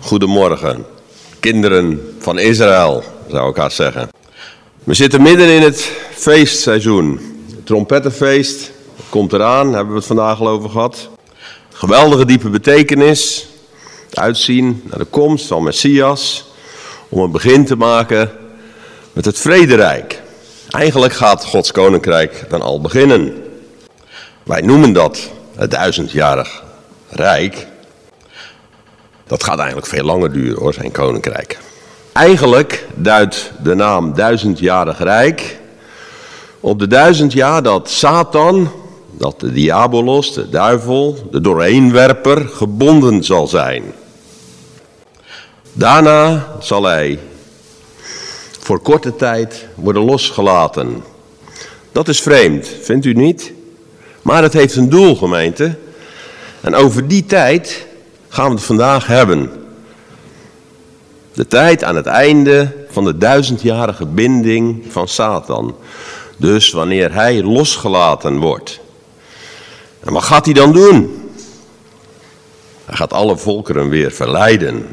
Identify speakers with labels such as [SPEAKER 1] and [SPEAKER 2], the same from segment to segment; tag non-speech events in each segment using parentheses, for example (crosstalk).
[SPEAKER 1] Goedemorgen, kinderen van Israël, zou ik haast zeggen. We zitten midden in het feestseizoen. Trompettenfeest komt eraan, hebben we het vandaag al over gehad. Geweldige diepe betekenis, het uitzien naar de komst van Messias, om een begin te maken met het vrederijk. Eigenlijk gaat Gods koninkrijk dan al beginnen. Wij noemen dat het duizendjarig rijk. Dat gaat eigenlijk veel langer duren hoor, zijn koninkrijk. Eigenlijk duidt de naam duizendjarig rijk op de duizend jaar dat Satan, dat de diabolos, de duivel, de doorheenwerper, gebonden zal zijn. Daarna zal hij voor korte tijd worden losgelaten. Dat is vreemd, vindt u niet? Maar het heeft een doel, gemeente. En over die tijd gaan we het vandaag hebben. De tijd aan het einde van de duizendjarige binding van Satan. Dus wanneer hij losgelaten wordt. En wat gaat hij dan doen? Hij gaat alle volkeren weer verleiden.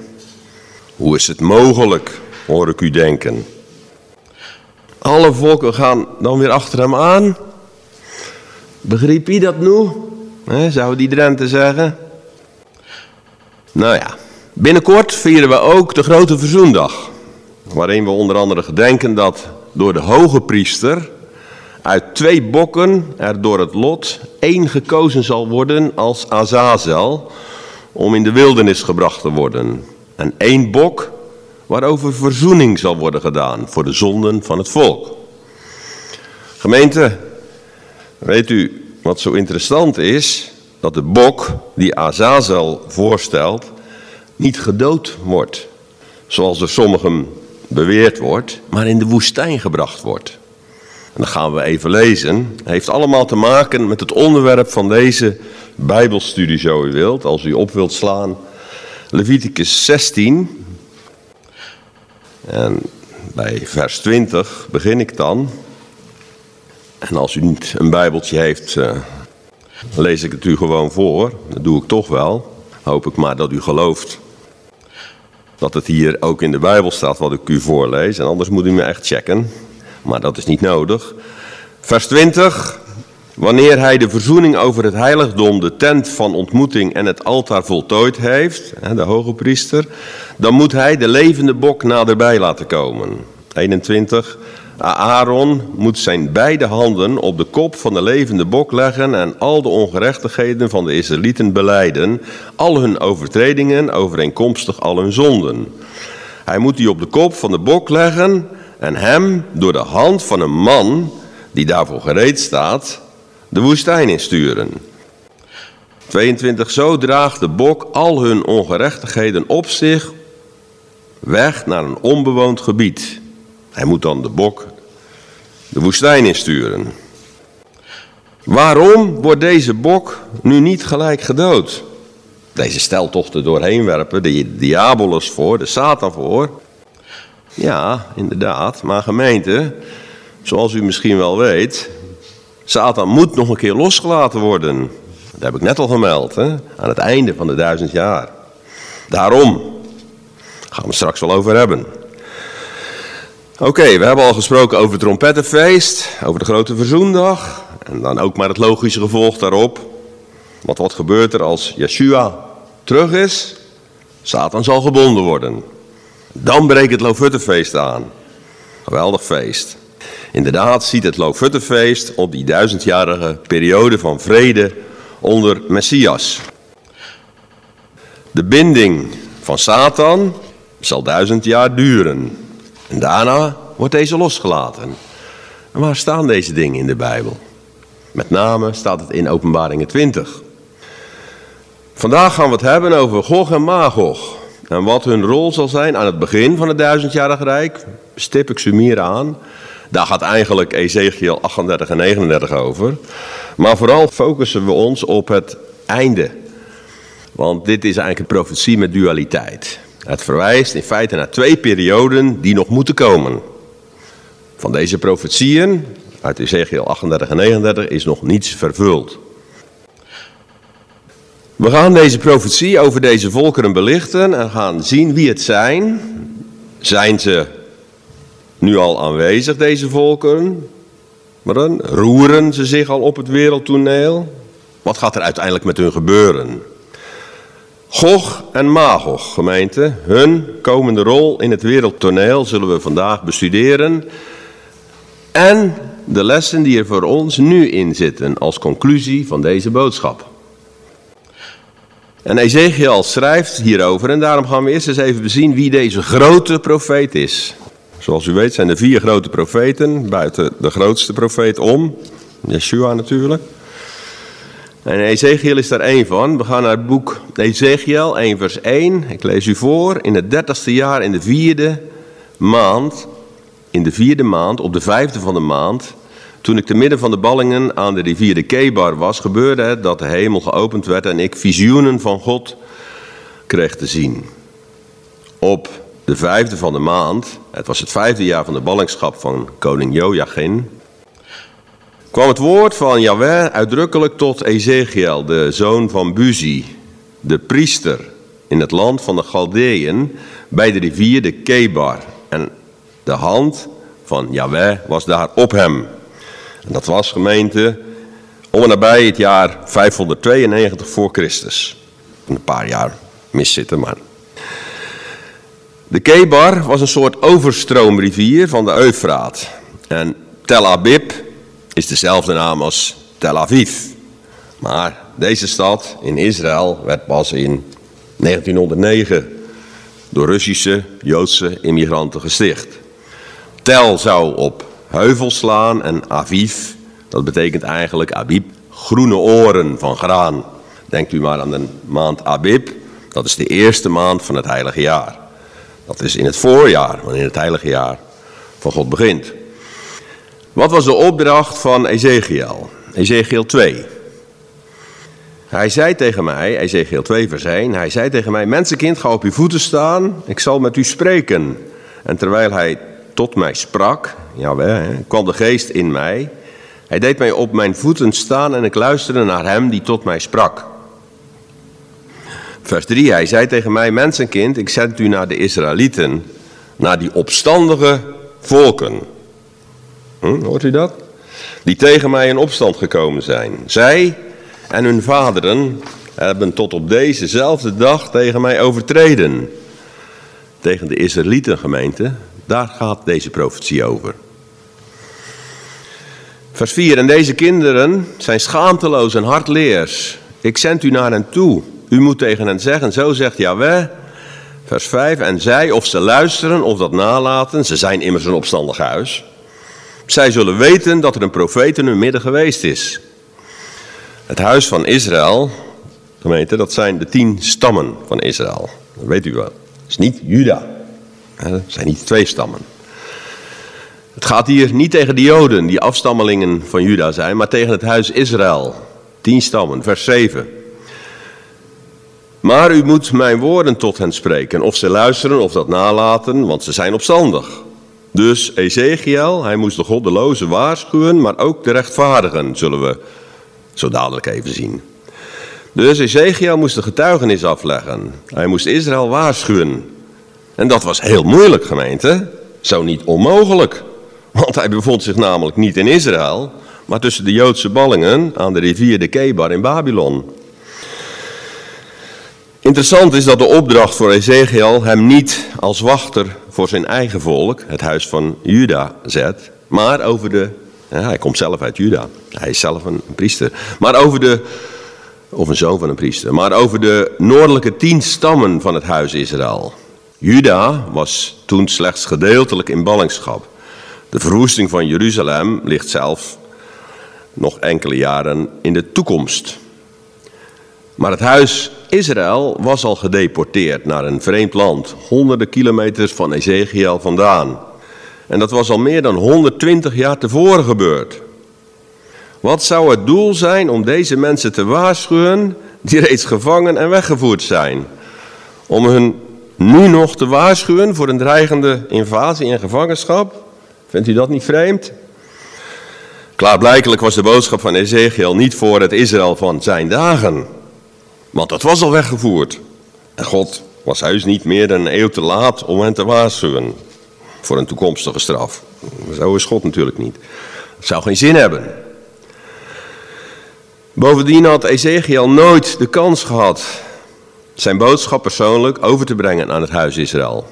[SPEAKER 1] Hoe is het mogelijk, hoor ik u denken. Alle volken gaan dan weer achter hem aan. Begreep je dat nu? He, zou die Drenthe zeggen? Nou ja, binnenkort vieren we ook de grote verzoendag. Waarin we onder andere gedenken dat door de hoge priester uit twee bokken er door het lot één gekozen zal worden als Azazel om in de wildernis gebracht te worden. En één bok waarover verzoening zal worden gedaan voor de zonden van het volk. Gemeente, weet u wat zo interessant is? Dat de bok die Azazel voorstelt niet gedood wordt, zoals door sommigen beweerd wordt, maar in de woestijn gebracht wordt. En dan gaan we even lezen. Heeft allemaal te maken met het onderwerp van deze Bijbelstudie, zo u wilt. Als u op wilt slaan, Leviticus 16. En bij vers 20 begin ik dan. En als u niet een Bijbeltje heeft, eh, lees ik het u gewoon voor. Dat doe ik toch wel. Hoop ik maar dat u gelooft dat het hier ook in de Bijbel staat wat ik u voorlees. En anders moet u me echt checken. Maar dat is niet nodig. Vers 20. Wanneer hij de verzoening over het heiligdom, de tent van ontmoeting en het altaar voltooid heeft, de hoge priester, dan moet hij de levende bok naderbij laten komen. 21. Aaron moet zijn beide handen op de kop van de levende bok leggen en al de ongerechtigheden van de Israëlieten beleiden, al hun overtredingen overeenkomstig al hun zonden. Hij moet die op de kop van de bok leggen en hem door de hand van een man die daarvoor gereed staat, de woestijn insturen. 22. Zo draagt de bok al hun ongerechtigheden op zich weg naar een onbewoond gebied. Hij moet dan de bok de woestijn insturen. Waarom wordt deze bok nu niet gelijk gedood? Deze stelt er doorheen werpen, de diabolus voor, de Satan voor. Ja, inderdaad, maar gemeente, zoals u misschien wel weet, Satan moet nog een keer losgelaten worden. Dat heb ik net al gemeld, hè? aan het einde van de duizend jaar. Daarom, gaan we het straks wel over hebben. Oké, we hebben al gesproken over het trompettenfeest, over de grote verzoendag. En dan ook maar het logische gevolg daarop. Want wat gebeurt er als Yeshua terug is? Satan zal gebonden worden. Dan breekt het Loofhuttenfeest aan. Geweldig feest. Inderdaad ziet het Loofhuttenfeest op die duizendjarige periode van vrede onder Messias. De binding van Satan zal duizend jaar duren. En daarna wordt deze losgelaten. En waar staan deze dingen in de Bijbel? Met name staat het in Openbaringen 20. Vandaag gaan we het hebben over Gog en Magog. En wat hun rol zal zijn aan het begin van het duizendjarig rijk, stip ik ze hier aan. Daar gaat eigenlijk Ezekiel 38 en 39 over. Maar vooral focussen we ons op het einde. Want dit is eigenlijk een profetie met dualiteit. Het verwijst in feite naar twee perioden die nog moeten komen. Van deze profetieën uit Ezekiel 38 en 39 is nog niets vervuld. We gaan deze profetie over deze volkeren belichten en gaan zien wie het zijn. Zijn ze nu al aanwezig, deze volkeren? Maar dan roeren ze zich al op het wereldtoneel? Wat gaat er uiteindelijk met hun gebeuren? Gog en Magog, gemeente, hun komende rol in het wereldtoneel zullen we vandaag bestuderen. En de lessen die er voor ons nu in zitten als conclusie van deze boodschap. En Ezekiel schrijft hierover en daarom gaan we eerst eens even bezien wie deze grote profeet is. Zoals u weet zijn er vier grote profeten, buiten de grootste profeet om, Yeshua natuurlijk. En Ezekiel is daar één van. We gaan naar het boek Ezekiel 1 vers 1. Ik lees u voor. In het dertigste jaar, in de vierde maand, in de vierde maand, op de vijfde van de maand, toen ik te midden van de ballingen aan de rivier de Kebar was, gebeurde het dat de hemel geopend werd en ik visioenen van God kreeg te zien. Op de vijfde van de maand, het was het vijfde jaar van de ballingschap van koning Joachim, kwam het woord van Yahweh uitdrukkelijk tot Ezekiel, de zoon van Buzi, de priester in het land van de Galdeën, bij de rivier de Kebar. En de hand van Yahweh was daar op hem. Dat was gemeente om en nabij het jaar 592 voor Christus. Een paar jaar miszitten, maar... De Kebar was een soort overstroomrivier van de Eufraat. En Tel Abib is dezelfde naam als Tel Aviv. Maar deze stad in Israël werd pas in 1909 door Russische, Joodse immigranten gesticht. Tel zou op heuvels slaan en Aviv, dat betekent eigenlijk Abib, groene oren van graan. Denkt u maar aan de maand Abib, dat is de eerste maand van het heilige jaar. Dat is in het voorjaar, wanneer het heilige jaar van God begint. Wat was de opdracht van Ezekiel? Ezekiel 2. Hij zei tegen mij, Ezekiel 2 vers 1, hij zei tegen mij, mensenkind, ga op uw voeten staan, ik zal met u spreken. En terwijl hij tot mij sprak, jawel, kwam de geest in mij. Hij deed mij op mijn voeten staan en ik luisterde naar hem die tot mij sprak. Vers 3, hij zei tegen mij, mensenkind, ik zend u naar de Israëlieten, naar die opstandige volken. Hm, hoort u dat? Die tegen mij in opstand gekomen zijn. Zij en hun vaderen hebben tot op dezezelfde dag tegen mij overtreden. Tegen de Israëlietengemeente, daar gaat deze profetie over. Vers 4. En deze kinderen zijn schaamteloos en hardleers. Ik zend u naar hen toe. U moet tegen hen zeggen, zo zegt Yahweh. Vers 5. En zij, of ze luisteren of dat nalaten, ze zijn immers een opstandig huis. Zij zullen weten dat er een profeet in hun midden geweest is. Het huis van Israël, gemeente, dat zijn de tien stammen van Israël. Dat weet u wel. Het is niet Juda. Het zijn niet twee stammen. Het gaat hier niet tegen de Joden, die afstammelingen van Juda zijn, maar tegen het huis Israël. Tien stammen, vers 7. Maar u moet mijn woorden tot hen spreken, of ze luisteren of dat nalaten, want ze zijn opstandig. Dus Ezekiel, hij moest de goddelozen waarschuwen, maar ook de rechtvaardigen, zullen we zo dadelijk even zien. Dus Ezekiel moest de getuigenis afleggen. Hij moest Israël waarschuwen. En dat was heel moeilijk, gemeente. Zo niet onmogelijk. Want hij bevond zich namelijk niet in Israël, maar tussen de Joodse ballingen aan de rivier de Kebar in Babylon. Interessant is dat de opdracht voor Ezekiel hem niet als wachter voor zijn eigen volk, het huis van Juda, zet, maar over de. Hij komt zelf uit Juda, hij is zelf een priester. Maar over de. Of een zoon van een priester. Maar over de noordelijke tien stammen van het huis Israël. Juda was toen slechts gedeeltelijk in ballingschap. De verwoesting van Jeruzalem ligt zelf nog enkele jaren in de toekomst. Maar het huis Israël was al gedeporteerd naar een vreemd land, honderden kilometers van Ezekiel vandaan. En dat was al meer dan 120 jaar tevoren gebeurd. Wat zou het doel zijn om deze mensen te waarschuwen die reeds gevangen en weggevoerd zijn? Om hun nu nog te waarschuwen voor een dreigende invasie en gevangenschap? Vindt u dat niet vreemd? Klaarblijkelijk was de boodschap van Ezekiel niet voor het Israël van zijn dagen. Want dat was al weggevoerd. En God was heus niet meer dan een eeuw te laat om hen te waarschuwen voor een toekomstige straf. Zo is God natuurlijk niet. Het zou geen zin hebben. Bovendien had Ezekiel nooit de kans gehad zijn boodschap persoonlijk over te brengen aan het huis Israël.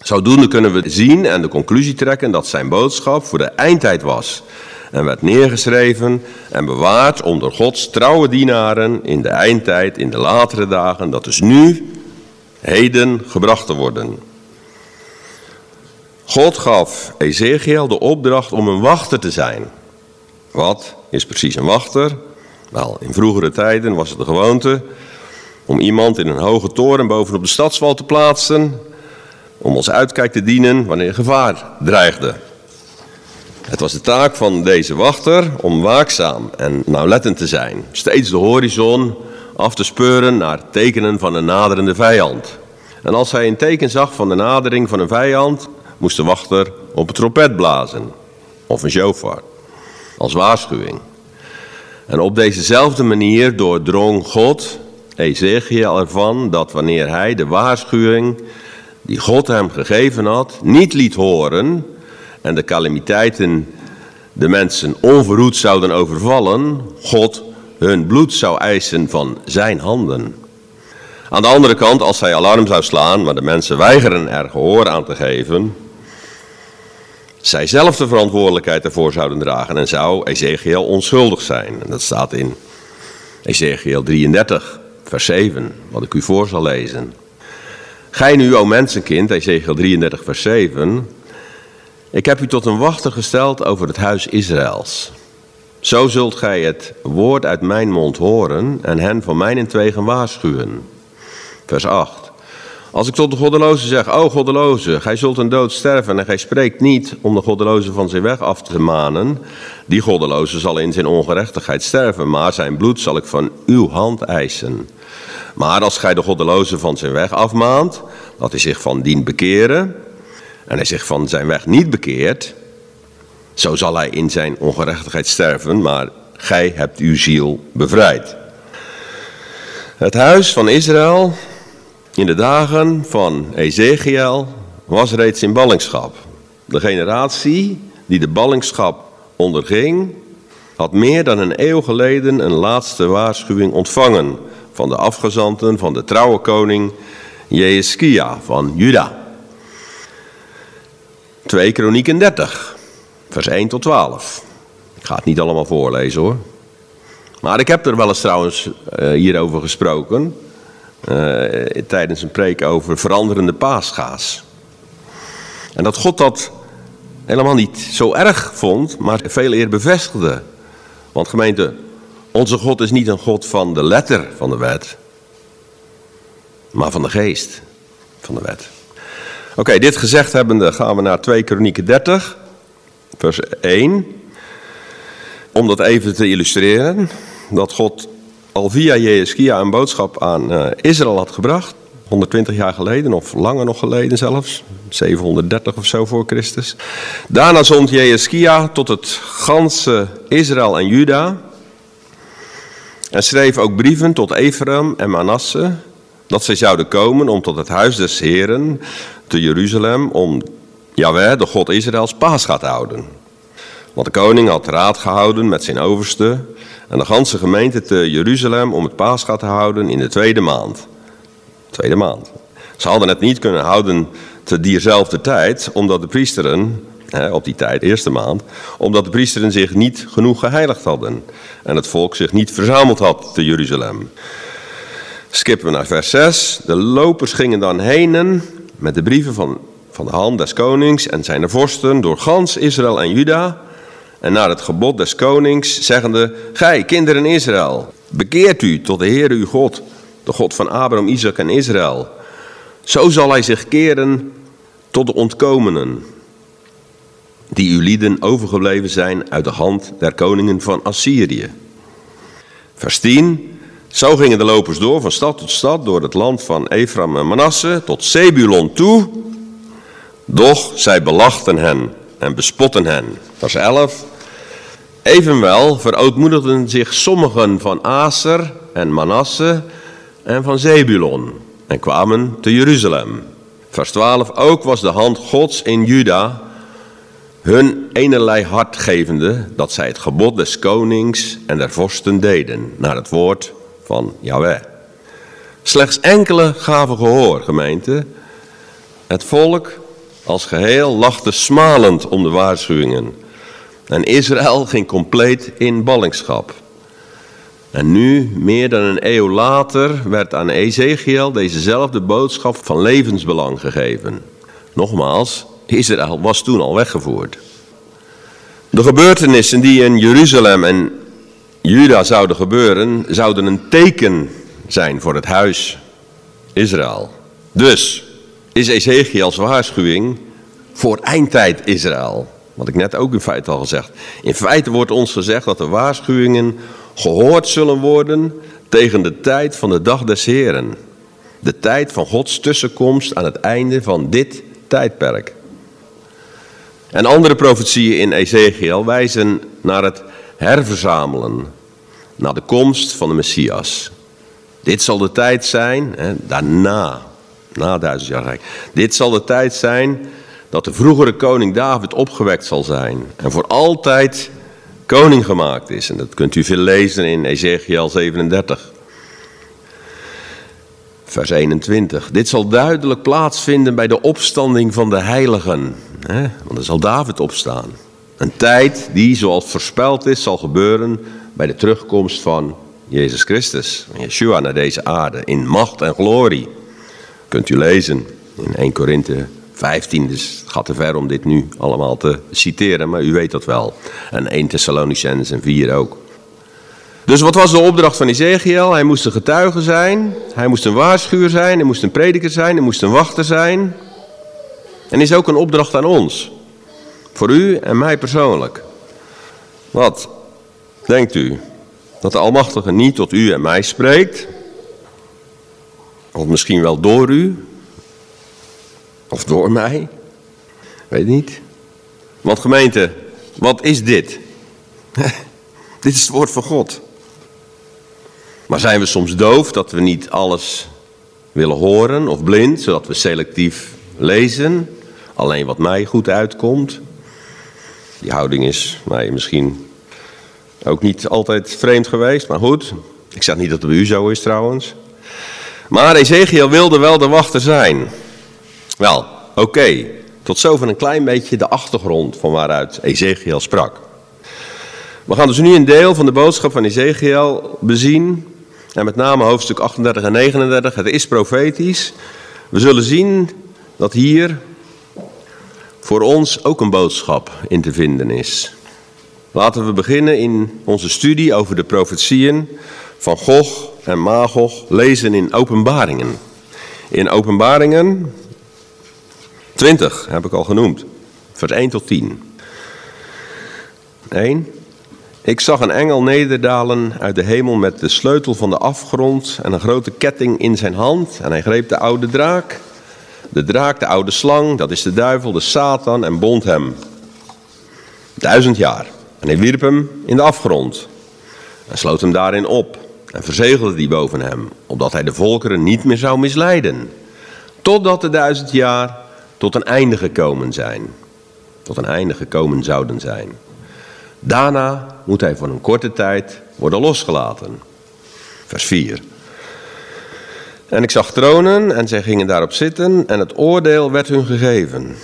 [SPEAKER 1] Zodoende kunnen we zien en de conclusie trekken dat zijn boodschap voor de eindtijd was en werd neergeschreven en bewaard onder Gods trouwe dienaren in de eindtijd, in de latere dagen, dat is nu, heden, gebracht te worden. God gaf Ezekiel de opdracht om een wachter te zijn. Wat is precies een wachter? Wel, in vroegere tijden was het de gewoonte om iemand in een hoge toren bovenop de stadswal te plaatsen, om als uitkijk te dienen wanneer gevaar dreigde. Het was de taak van deze wachter om waakzaam en nauwlettend te zijn, steeds de horizon af te speuren naar tekenen van een naderende vijand. En als hij een teken zag van de nadering van een vijand, moest de wachter op een trompet blazen, of een shofar, als waarschuwing. En op dezezelfde manier doordrong God Ezekiel ervan dat wanneer hij de waarschuwing die God hem gegeven had, niet liet horen en de calamiteiten de mensen onverhoed zouden overvallen, God hun bloed zou eisen van zijn handen. Aan de andere kant, als hij alarm zou slaan, maar de mensen weigeren er gehoor aan te geven, zij zelf de verantwoordelijkheid ervoor zouden dragen en zou Ezekiel onschuldig zijn. En dat staat in Ezekiel 33, vers 7, wat ik u voor zal lezen. Gij nu, o mensenkind, Ezekiel 33, vers 7, ik heb u tot een wachter gesteld over het huis Israëls. Zo zult gij het woord uit mijn mond horen en hen van mijn entwegen waarschuwen. Vers 8. Als ik tot de goddeloze zeg, o goddeloze, gij zult een dood sterven en gij spreekt niet om de goddeloze van zijn weg af te manen, die goddeloze zal in zijn ongerechtigheid sterven, maar zijn bloed zal ik van uw hand eisen. Maar als gij de goddeloze van zijn weg afmaant, dat hij zich van dien bekeren, en hij zich van zijn weg niet bekeert, zo zal hij in zijn ongerechtigheid sterven, maar gij hebt uw ziel bevrijd. Het huis van Israël in de dagen van Ezekiel was reeds in ballingschap. De generatie die de ballingschap onderging, had meer dan een eeuw geleden een laatste waarschuwing ontvangen van de afgezanten van de trouwe koning Jeeskia van Juda. 2 Kronieken 30, vers 1 tot 12. Ik ga het niet allemaal voorlezen hoor. Maar ik heb er wel eens trouwens uh, hierover gesproken. Uh, tijdens een preek over veranderende paasgaas. En dat God dat helemaal niet zo erg vond, maar veel eer bevestigde. Want gemeente, onze God is niet een God van de letter van de wet, maar van de geest van de wet. Oké, dit gezegd hebbende gaan we naar 2 Kronieken 30, vers 1. Om dat even te illustreren, dat God al via Jeeskia een boodschap aan uh, Israël had gebracht. 120 jaar geleden, of langer nog geleden zelfs. 730 of zo voor Christus. Daarna zond Jeeskia tot het ganse Israël en Juda. En schreef ook brieven tot Ephraim en Manasse. Dat zij zouden komen om tot het huis des Heren te Jeruzalem. Om Jaweh, de God Israëls, paas gaat houden. Want de koning had raad gehouden met zijn overste en de ganse gemeente te Jeruzalem om het paasgat te houden in de tweede maand. Tweede maand. Ze hadden het niet kunnen houden te diezelfde tijd, omdat de priesteren, hè, op die tijd, eerste maand, omdat de priesteren zich niet genoeg geheiligd hadden en het volk zich niet verzameld had te Jeruzalem. Skippen we naar vers 6. De lopers gingen dan heen met de brieven van, van de hand des konings en zijn vorsten door gans Israël en Juda en naar het gebod des konings, zeggende, Gij, kinderen Israël, bekeert u tot de Heere uw God, de God van Abraham, Isaac en Israël. Zo zal hij zich keren tot de ontkomenen. die uw lieden overgebleven zijn uit de hand der koningen van Assyrië. Vers 10. Zo gingen de lopers door van stad tot stad door het land van Ephraim en Manasse tot Zebulon toe. Doch zij belachten hen en bespotten hen. Vers 11. Evenwel verootmoedigden zich sommigen van Aser en Manasse en van Zebulon en kwamen te Jeruzalem. Vers 12. Ook was de hand Gods in Juda hun enerlei hart gevende dat zij het gebod des konings en der vorsten deden naar het woord van Yahweh. Slechts enkele gaven gehoor, gemeente. Het volk als geheel lachte smalend om de waarschuwingen. En Israël ging compleet in ballingschap. En nu, meer dan een eeuw later, werd aan Ezekiel dezezelfde boodschap van levensbelang gegeven. Nogmaals, Israël was toen al weggevoerd. De gebeurtenissen die in Jeruzalem en Juda zouden gebeuren, zouden een teken zijn voor het huis Israël. Dus is Ezekiels waarschuwing voor eindtijd Israël. Wat ik net ook in feite al gezegd. In feite wordt ons gezegd dat de waarschuwingen gehoord zullen worden tegen de tijd van de dag des Heren. De tijd van Gods tussenkomst aan het einde van dit tijdperk. En andere profetieën in Ezekiel wijzen naar het herverzamelen, naar de komst van de Messias. Dit zal de tijd zijn, hè, daarna, na duizend jaar rijk. Dit zal de tijd zijn dat de vroegere koning David opgewekt zal zijn en voor altijd koning gemaakt is. En dat kunt u veel lezen in Ezekiel 37. Vers 21. Dit zal duidelijk plaatsvinden bij de opstanding van de heiligen. Want er zal David opstaan. Een tijd die, zoals voorspeld is, zal gebeuren bij de terugkomst van Jezus Christus. Yeshua naar deze aarde in macht en glorie. Kunt u lezen in 1 Korinthe 15, dus het gaat te ver om dit nu allemaal te citeren, maar u weet dat wel. En 1 Thessalonicense en 4 ook. Dus wat was de opdracht van Ezekiel? Hij moest een getuige zijn, hij moest een waarschuwer zijn, hij moest een prediker zijn, hij moest een wachter zijn. En is ook een opdracht aan ons. Voor u en mij persoonlijk. Wat denkt u? Dat de Almachtige niet tot u en mij spreekt? Of misschien wel door u? Of door mij? Weet niet. Want gemeente, wat is dit? (laughs) dit is het woord van God. Maar zijn we soms doof dat we niet alles willen horen of blind, zodat we selectief lezen? Alleen wat mij goed uitkomt. Die houding is mij misschien ook niet altijd vreemd geweest, maar goed. Ik zeg niet dat het bij u zo is trouwens. Maar Ezekiel wilde wel de wachter zijn. Wel, oké. Tot zover een klein beetje de achtergrond van waaruit Ezekiel sprak. We gaan dus nu een deel van de boodschap van Ezekiel bezien. En met name hoofdstuk 38 en 39. Het is profetisch. We zullen zien dat hier voor ons ook een boodschap in te vinden is. Laten we beginnen in onze studie over de profetieën van Gog en Magog lezen in Openbaringen. In Openbaringen 20 heb ik al genoemd, vers 1 tot 10. 1. Ik zag een engel nederdalen uit de hemel met de sleutel van de afgrond en een grote ketting in zijn hand. En hij greep de oude draak, de draak, de oude slang, dat is de duivel, de Satan, en bond hem. Duizend jaar. En hij wierp hem in de afgrond en sloot hem daarin op en verzegelde die boven hem, opdat hij de volkeren niet meer zou misleiden, totdat de duizend jaar tot een einde gekomen zijn, tot een einde gekomen zouden zijn. Daarna moet hij voor een korte tijd worden losgelaten. Vers 4. En ik zag tronen en zij gingen daarop zitten en het oordeel werd hun gegeven.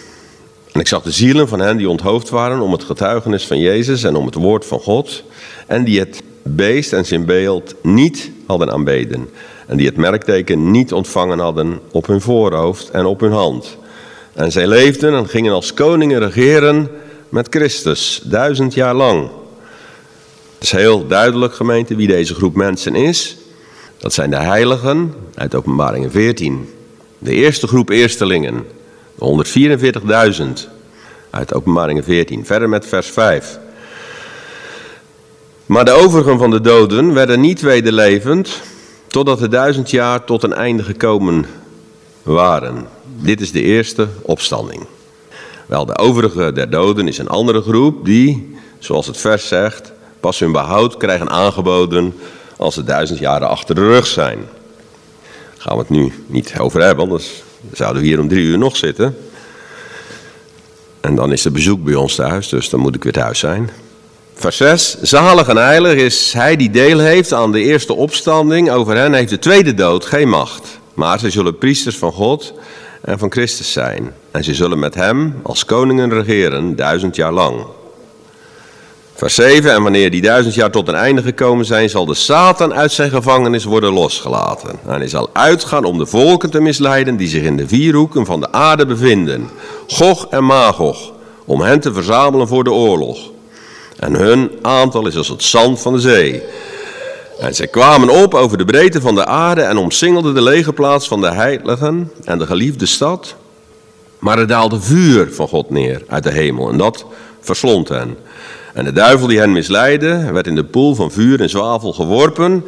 [SPEAKER 1] En ik zag de zielen van hen die onthoofd waren om het getuigenis van Jezus en om het woord van God. En die het beest en zijn beeld niet hadden aanbeden. En die het merkteken niet ontvangen hadden op hun voorhoofd en op hun hand. En zij leefden en gingen als koningen regeren met Christus, duizend jaar lang. Het is heel duidelijk, gemeente, wie deze groep mensen is. Dat zijn de heiligen uit openbaringen 14. De eerste groep eerstelingen, de 144.000. Uit Openbaringen 14. Verder met vers 5. Maar de overigen van de doden werden niet wederlevend, totdat de duizend jaar tot een einde gekomen waren. Dit is de eerste opstanding. Wel, de overige der doden is een andere groep die, zoals het vers zegt, pas hun behoud krijgen aangeboden als de duizend jaren achter de rug zijn. Daar gaan we het nu niet over hebben, anders zouden we hier om drie uur nog zitten. En dan is er bezoek bij ons thuis, dus dan moet ik weer thuis zijn. Vers 6. Zalig en heilig is hij die deel heeft aan de eerste opstanding. Over hen heeft de tweede dood geen macht. Maar zij zullen priesters van God en van Christus zijn. En ze zullen met hem als koningen regeren duizend jaar lang. Vers 7. En wanneer die duizend jaar tot een einde gekomen zijn, zal de Satan uit zijn gevangenis worden losgelaten. En hij zal uitgaan om de volken te misleiden die zich in de vier hoeken van de aarde bevinden. Gog en Magog. Om hen te verzamelen voor de oorlog. En hun aantal is als het zand van de zee. En zij kwamen op over de breedte van de aarde en omsingelden de lege plaats van de heiligen en de geliefde stad. Maar er daalde vuur van God neer uit de hemel en dat verslond hen. En de duivel die hen misleidde, werd in de poel van vuur en zwavel geworpen,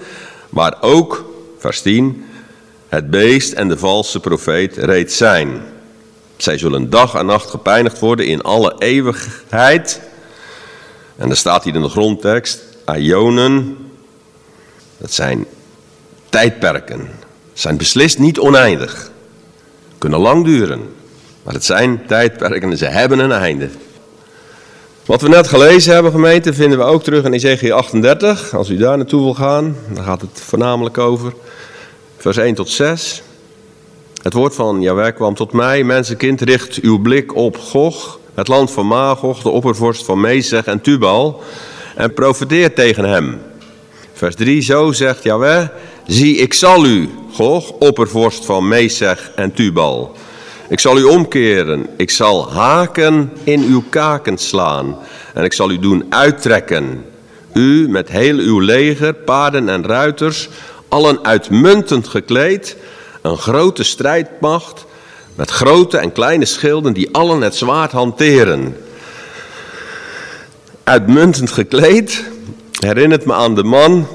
[SPEAKER 1] waar ook, vers 10, het beest en de valse profeet reeds zijn. Zij zullen dag en nacht gepijnigd worden in alle eeuwigheid. En er staat hier in de grondtekst, Ionen, dat zijn tijdperken. Zijn beslist niet oneindig. Kunnen lang duren. Maar het zijn tijdperken en ze hebben een einde. Wat we net gelezen hebben, gemeente, vinden we ook terug in Ezekiel 38. Als u daar naartoe wil gaan, dan gaat het voornamelijk over. Vers 1 tot 6. Het woord van Jaweh kwam tot mij. Mensenkind, richt uw blik op Gog, het land van Magog, de oppervorst van Mezeg en Tubal. En profeteer tegen hem. Vers 3, zo zegt Jaweh, zie ik zal u, Gog, oppervorst van Mezeg en Tubal. Ik zal u omkeren, ik zal haken in uw kaken slaan en ik zal u doen uittrekken. U met heel uw leger, paarden en ruiters, allen uitmuntend gekleed, een grote strijdmacht met grote en kleine schilden die allen het zwaard hanteren. Uitmuntend gekleed herinnert me aan de man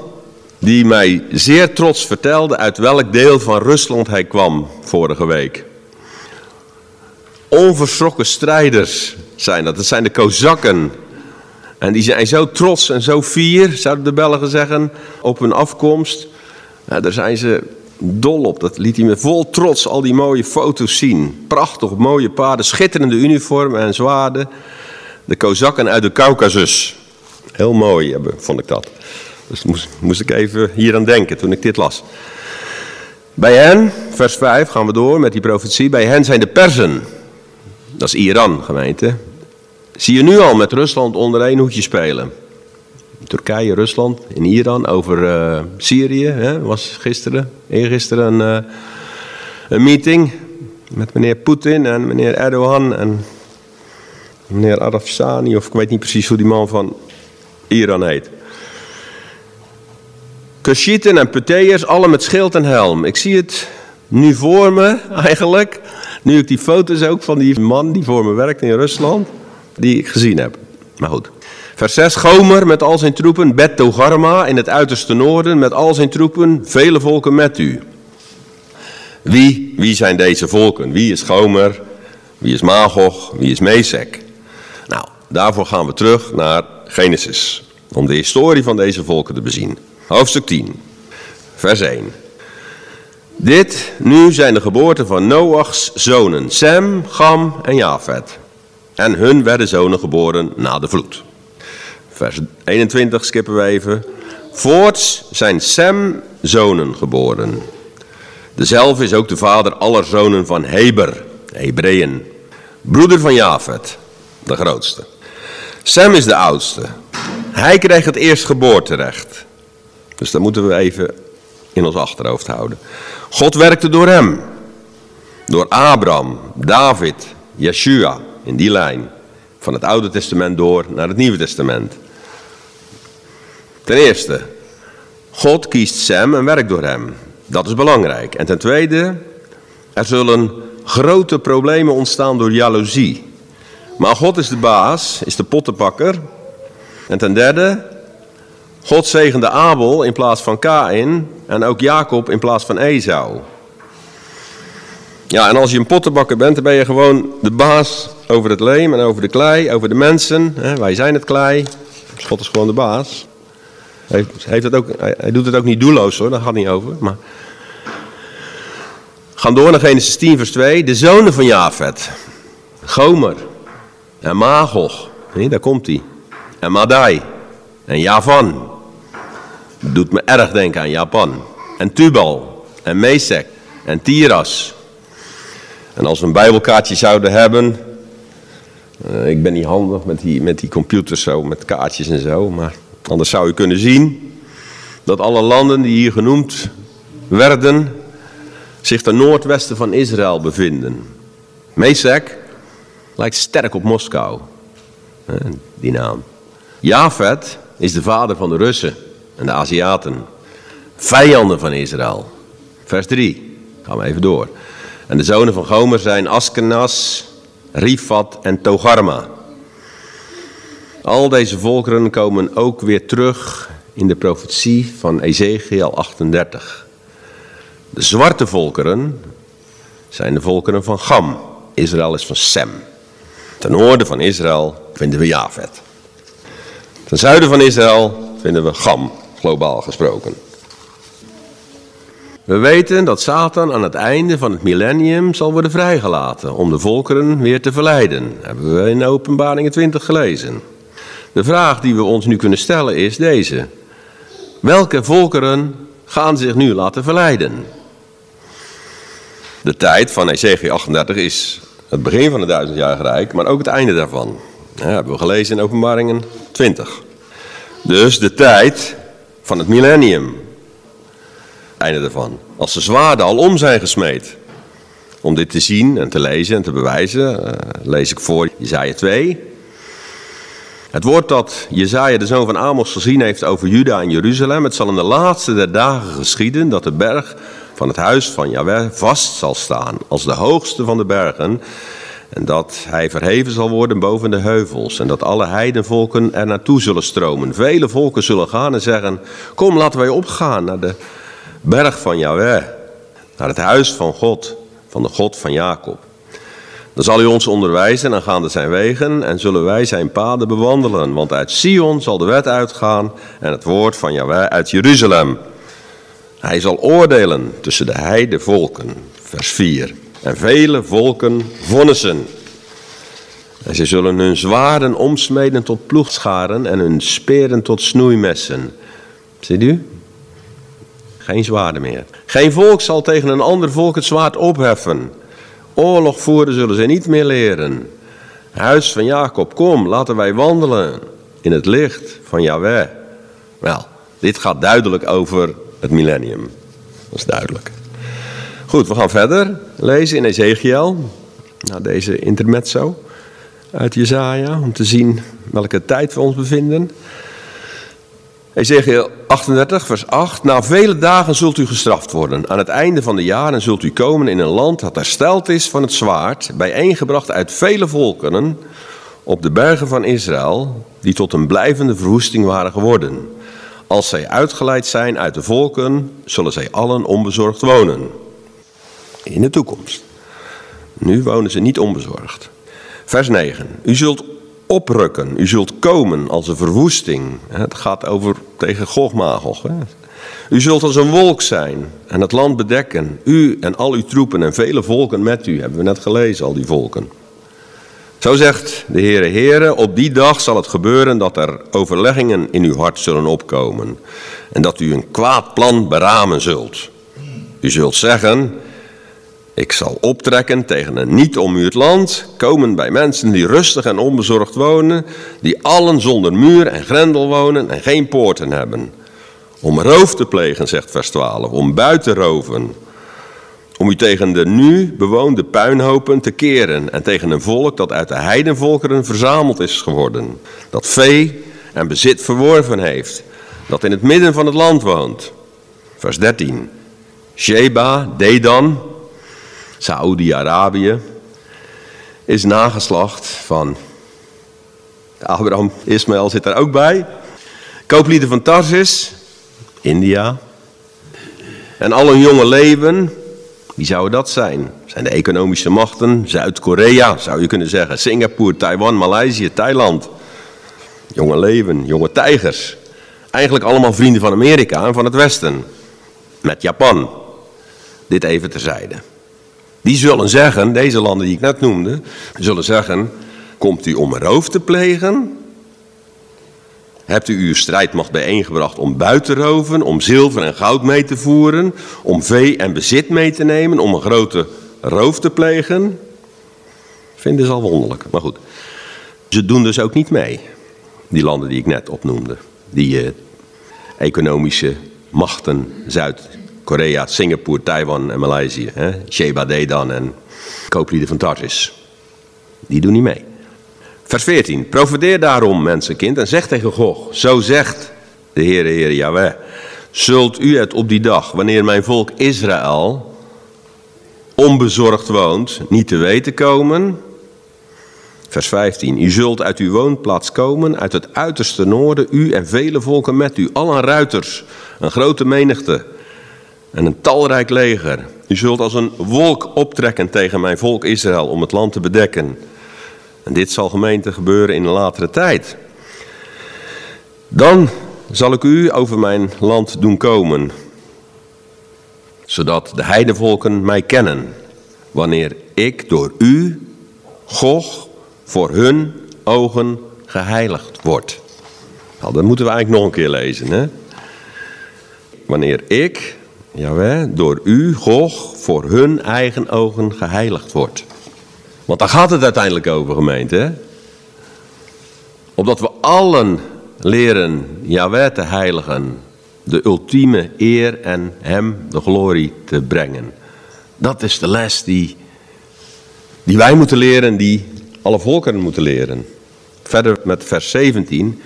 [SPEAKER 1] die mij zeer trots vertelde uit welk deel van Rusland hij kwam vorige week. Onverschrokken strijders zijn dat, dat zijn de Kozakken. En die zijn zo trots en zo fier, zouden de Belgen zeggen, op hun afkomst. Daar zijn ze dol op. Dat liet hij me vol trots al die mooie foto's zien. Prachtig mooie paarden, schitterende uniformen en zwaarden. De Kozakken uit de Caucasus. Heel mooi vond ik dat. Dus moest, moest ik even hier aan denken toen ik dit las. Bij hen, vers 5, gaan we door met die profetie. Bij hen zijn de Persen. Dat is Iran, gemeente. Zie je nu al met Rusland onder één hoedje spelen. Turkije, Rusland, in Iran, over uh, Syrië. Hè, was gisteren, eergisteren een, uh, een meeting met meneer Poetin en meneer Erdogan en meneer Arafsani, of ik weet niet precies hoe die man van Iran heet. Kushieten en Peteërs, alle met schild en helm. Ik zie het nu voor me eigenlijk. Nu ik die foto's ook van die man die voor me werkt in Rusland, die ik gezien heb. Maar goed. Vers 6, Gomer met al zijn troepen, Bet Togarma in het uiterste noorden met al zijn troepen, vele volken met u. Wie, wie zijn deze volken? Wie is Gomer? Wie is Magog? Wie is Mesek? Nou, daarvoor gaan we terug naar Genesis, om de historie van deze volken te bezien. Hoofdstuk 10, vers 1. Dit nu zijn de geboorten van Noachs zonen, Sem, Gam en Jafet. En hun werden zonen geboren na de vloed. Vers 21 skippen we even. Voorts zijn Sem zonen geboren. Dezelfde is ook de vader aller zonen van Heber, Hebreeën. Broeder van Jafet, de grootste. Sem is de oudste. Hij krijgt het eerstgeboorterecht. Dus dat moeten we even in ons achterhoofd houden. God werkte door hem. Door Abraham, David, Yeshua, in die lijn. Van het Oude Testament door naar het Nieuwe Testament. Ten eerste, God kiest Sem en werkt door hem. Dat is belangrijk. En ten tweede, er zullen grote problemen ontstaan door jaloezie. Maar God is de baas, is de pottenbakker. En ten derde, God zegende Abel in plaats van Kain en ook Jacob in plaats van Esau. Ja, en als je een pottenbakker bent, dan ben je gewoon de baas over het leem en over de klei, over de mensen. Wij zijn het klei, God is gewoon de baas. Hij, heeft ook, hij doet het ook niet doelloos hoor, daar gaat niet over. Maar... Gaan door naar Genesis 10 vers 2. De zonen van Jafet. Gomer en Magog. Nee, daar komt hij. En Madai en Javan. Doet me erg denken aan Japan. En Tubal en Mesek en Tiras. En als we een bijbelkaartje zouden hebben... Uh, ik ben niet handig met die, met die computers zo, met kaartjes en zo... maar anders zou je kunnen zien... dat alle landen die hier genoemd werden... zich ten noordwesten van Israël bevinden. Mesek lijkt sterk op Moskou, die naam. Jafet is de vader van de Russen en de Aziaten. Vijanden van Israël. Vers 3. Gaan we even door. En de zonen van Gomer zijn Askenas, Rifat en Togarma. Al deze volkeren komen ook weer terug in de profetie van Ezekiel 38. De zwarte volkeren zijn de volkeren van Gam. Israël is van Sem. Ten noorden van Israël vinden we Javet. Ten zuiden van Israël vinden we Gam, globaal gesproken. We weten dat Satan aan het einde van het millennium zal worden vrijgelaten om de volkeren weer te verleiden. Hebben we in Openbaringen 20 gelezen. De vraag die we ons nu kunnen stellen is deze. Welke volkeren gaan zich nu laten verleiden? De tijd van Ezekiel 38 is het begin van het duizendjarige rijk, maar ook het einde daarvan. Hebben we gelezen in Openbaringen 20. Dus de tijd van het millennium. Einde daarvan. Als de zwaarden al om zijn gesmeed. Om dit te zien en te lezen en te bewijzen, uh, lees ik voor Jezaja 2. Het woord dat Jezaja de zoon van Amos gezien heeft over Juda en Jeruzalem. Het zal in de laatste der dagen geschieden dat de berg van het huis van Yahweh vast zal staan als de hoogste van de bergen. En dat hij verheven zal worden boven de heuvels. En dat alle heidenvolken er naartoe zullen stromen. Vele volken zullen gaan en zeggen: Kom, laten wij opgaan naar de berg van Yahweh. Naar het huis van God, van de God van Jacob. Dan zal hij ons onderwijzen aangaande zijn wegen en zullen wij zijn paden bewandelen. Want uit Sion zal de wet uitgaan en het woord van Yahweh uit Jeruzalem. Hij zal oordelen tussen de heidevolken. Vers 4. En vele volken vonnissen. En ze zullen hun zwaarden omsmeden tot ploegscharen en hun speren tot snoeimessen. Ziet u? Geen zwaarden meer. Geen volk zal tegen een ander volk het zwaard opheffen. Oorlog voeren zullen ze niet meer leren. Huis van Jacob, kom, laten wij wandelen in het licht van Yahweh. Wel, dit gaat duidelijk over het millennium. Dat is duidelijk. Goed, we gaan verder lezen in Ezekiel. Nou, deze intermezzo uit Jezaja, om te zien welke tijd we ons bevinden. Ezekiel 38, vers 8. Na vele dagen zult u gestraft worden. Aan het einde van de jaren zult u komen in een land dat hersteld is van het zwaard, bijeengebracht uit vele volkeren, op de bergen van Israël, die tot een blijvende verwoesting waren geworden. Als zij uitgeleid zijn uit de volken, zullen zij allen onbezorgd wonen. In de toekomst. Nu wonen ze niet onbezorgd. Vers 9. U zult oprukken, u zult komen als een verwoesting. Het gaat over tegen Gogmagog. U zult als een wolk zijn en het land bedekken. U en al uw troepen en vele volken met u. Hebben we net gelezen, al die volken. Zo zegt de Heere, Heere, op die dag zal het gebeuren dat er overleggingen in uw hart zullen opkomen. En dat u een kwaad plan beramen zult. U zult zeggen, ik zal optrekken tegen een niet ommuurd land, komen bij mensen die rustig en onbezorgd wonen, die allen zonder muur en grendel wonen en geen poorten hebben. Om roof te plegen, zegt vers 12, om buiten roven om u tegen de nu bewoonde puinhopen te keren en tegen een volk dat uit de heidenvolkeren verzameld is geworden, dat vee en bezit verworven heeft, dat in het midden van het land woont. Vers 13. Sheba, Dedan, Saoedi-Arabië, is nageslacht van Abraham, Ismaël zit daar ook bij. Kooplieden van Tarsis, India. En al hun jonge leven, wie zouden dat zijn? Zijn de economische machten, Zuid-Korea zou je kunnen zeggen, Singapore, Taiwan, Maleisië, Thailand. Jonge leven, jonge tijgers. Eigenlijk allemaal vrienden van Amerika en van het Westen. Met Japan. Dit even terzijde. Die zullen zeggen, deze landen die ik net noemde, zullen zeggen, komt u om roof te plegen? Hebt u uw strijdmacht bijeengebracht om buiten te roven, om zilver en goud mee te voeren, om vee en bezit mee te nemen, om een grote roof te plegen? Vinden ze al wonderlijk, maar goed. Ze doen dus ook niet mee, die landen die ik net opnoemde. Die uh, economische machten, Zuid-Korea, Singapore, Taiwan en Maleisië. Hè? Sheba Dedan en kooplieden van Tarsis. Die doen niet mee. Vers 14. Profeteer daarom, mensenkind, en zeg tegen Gog, zo zegt de Heere, Heere Yahweh, zult u het op die dag, wanneer mijn volk Israël onbezorgd woont, niet te weten komen? Vers 15. U zult uit uw woonplaats komen, uit het uiterste noorden, u en vele volken met u, allen ruiters, een grote menigte en een talrijk leger. U zult als een wolk optrekken tegen mijn volk Israël om het land te bedekken. En dit zal gemeente gebeuren in een latere tijd. Dan zal ik u over mijn land doen komen, zodat de heidevolken mij kennen, wanneer ik door u, Gog, voor hun ogen geheiligd word. Nou, dat moeten we eigenlijk nog een keer lezen. Hè? Wanneer ik, jawel, door u, Gog, voor hun eigen ogen geheiligd word. Want daar gaat het uiteindelijk over, gemeente. Hè? Opdat we allen leren Yahweh te heiligen. De ultieme eer en hem de glorie te brengen. Dat is de les die, die wij moeten leren, die alle volkeren moeten leren. Verder met vers 17.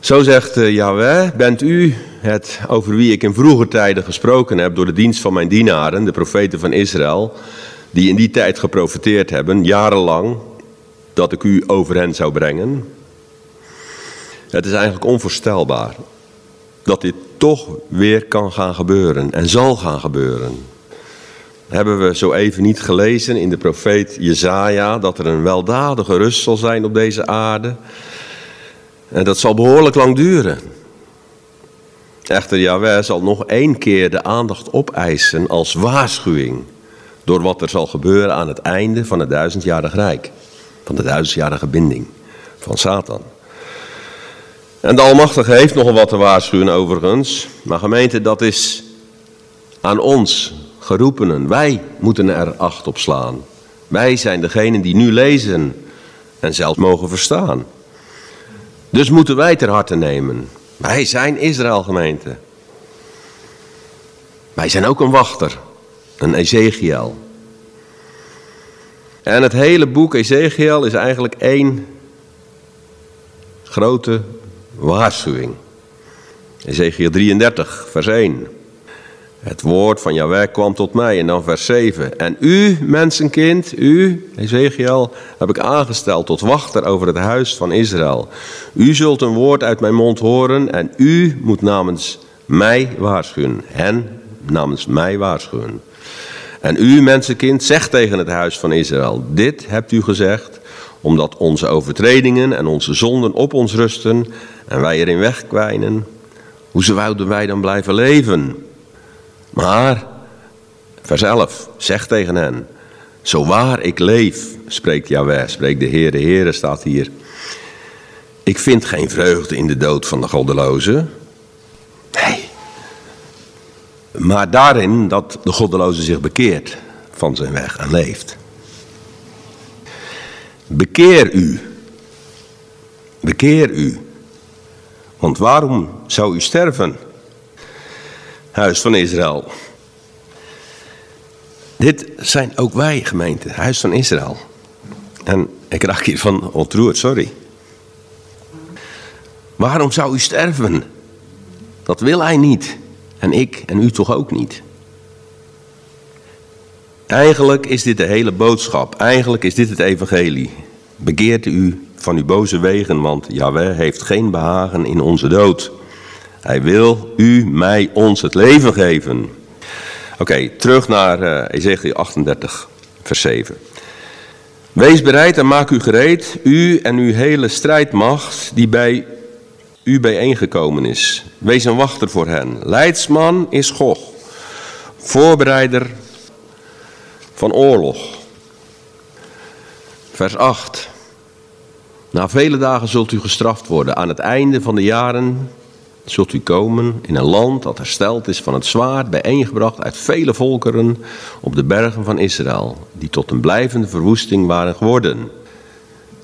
[SPEAKER 1] Zo zegt eh, Yahweh, bent u het over wie ik in vroeger tijden gesproken heb door de dienst van mijn dienaren, de profeten van Israël, die in die tijd geprofiteerd hebben, jarenlang, dat ik u over hen zou brengen. Het is eigenlijk onvoorstelbaar dat dit toch weer kan gaan gebeuren en zal gaan gebeuren. Hebben we zo even niet gelezen in de profeet Jezaja dat er een weldadige rust zal zijn op deze aarde. En dat zal behoorlijk lang duren. Echter, Jaweh zal nog één keer de aandacht opeisen als waarschuwing door wat er zal gebeuren aan het einde van het duizendjarig rijk. Van de duizendjarige binding van Satan. En de Almachtige heeft nogal wat te waarschuwen overigens. Maar gemeente, dat is aan ons geroepenen. Wij moeten er acht op slaan. Wij zijn degenen die nu lezen en zelf mogen verstaan. Dus moeten wij ter harte nemen. Wij zijn Israël gemeente. Wij zijn ook een wachter een Ezekiel. En het hele boek Ezekiel is eigenlijk één grote waarschuwing. Ezekiel 33, vers 1. Het woord van Jahweh kwam tot mij. En dan vers 7. En u, mensenkind, u, Ezekiel, heb ik aangesteld tot wachter over het huis van Israël. U zult een woord uit mijn mond horen en u moet namens mij waarschuwen. Hen namens mij waarschuwen. En u, mensenkind, zegt tegen het huis van Israël: Dit hebt u gezegd, omdat onze overtredingen en onze zonden op ons rusten en wij erin wegkwijnen. Hoe zouden wij dan blijven leven? Maar, vers 11, zeg tegen hen: Zo waar ik leef, spreekt Jahweh, spreekt de Heer, de Heer staat hier. Ik vind geen vreugde in de dood van de goddeloze. Nee, maar daarin dat de goddeloze zich bekeert van zijn weg en leeft. Bekeer u. Bekeer u. Want waarom zou u sterven? Huis van Israël. Dit zijn ook wij, gemeente, Huis van Israël. En ik raak hiervan ontroerd, sorry. Waarom zou u sterven? Dat wil hij niet. En ik en u toch ook niet. Eigenlijk is dit de hele boodschap. Eigenlijk is dit het evangelie. Bekeert u van uw boze wegen, want Yahweh heeft geen behagen in onze dood. Hij wil u, mij, ons het leven geven. Oké, terug naar uh, Ezekiel 38, vers 7. Wees bereid en maak u gereed, u en uw hele strijdmacht die bij u bijeengekomen is. Wees een wachter voor hen. Leidsman is Gog, voorbereider van oorlog. Vers 8. Na vele dagen zult u gestraft worden. Aan het einde van de jaren zult u komen in een land dat hersteld is van het zwaard, bijeengebracht uit vele volkeren op de bergen van Israël, die tot een blijvende verwoesting waren geworden.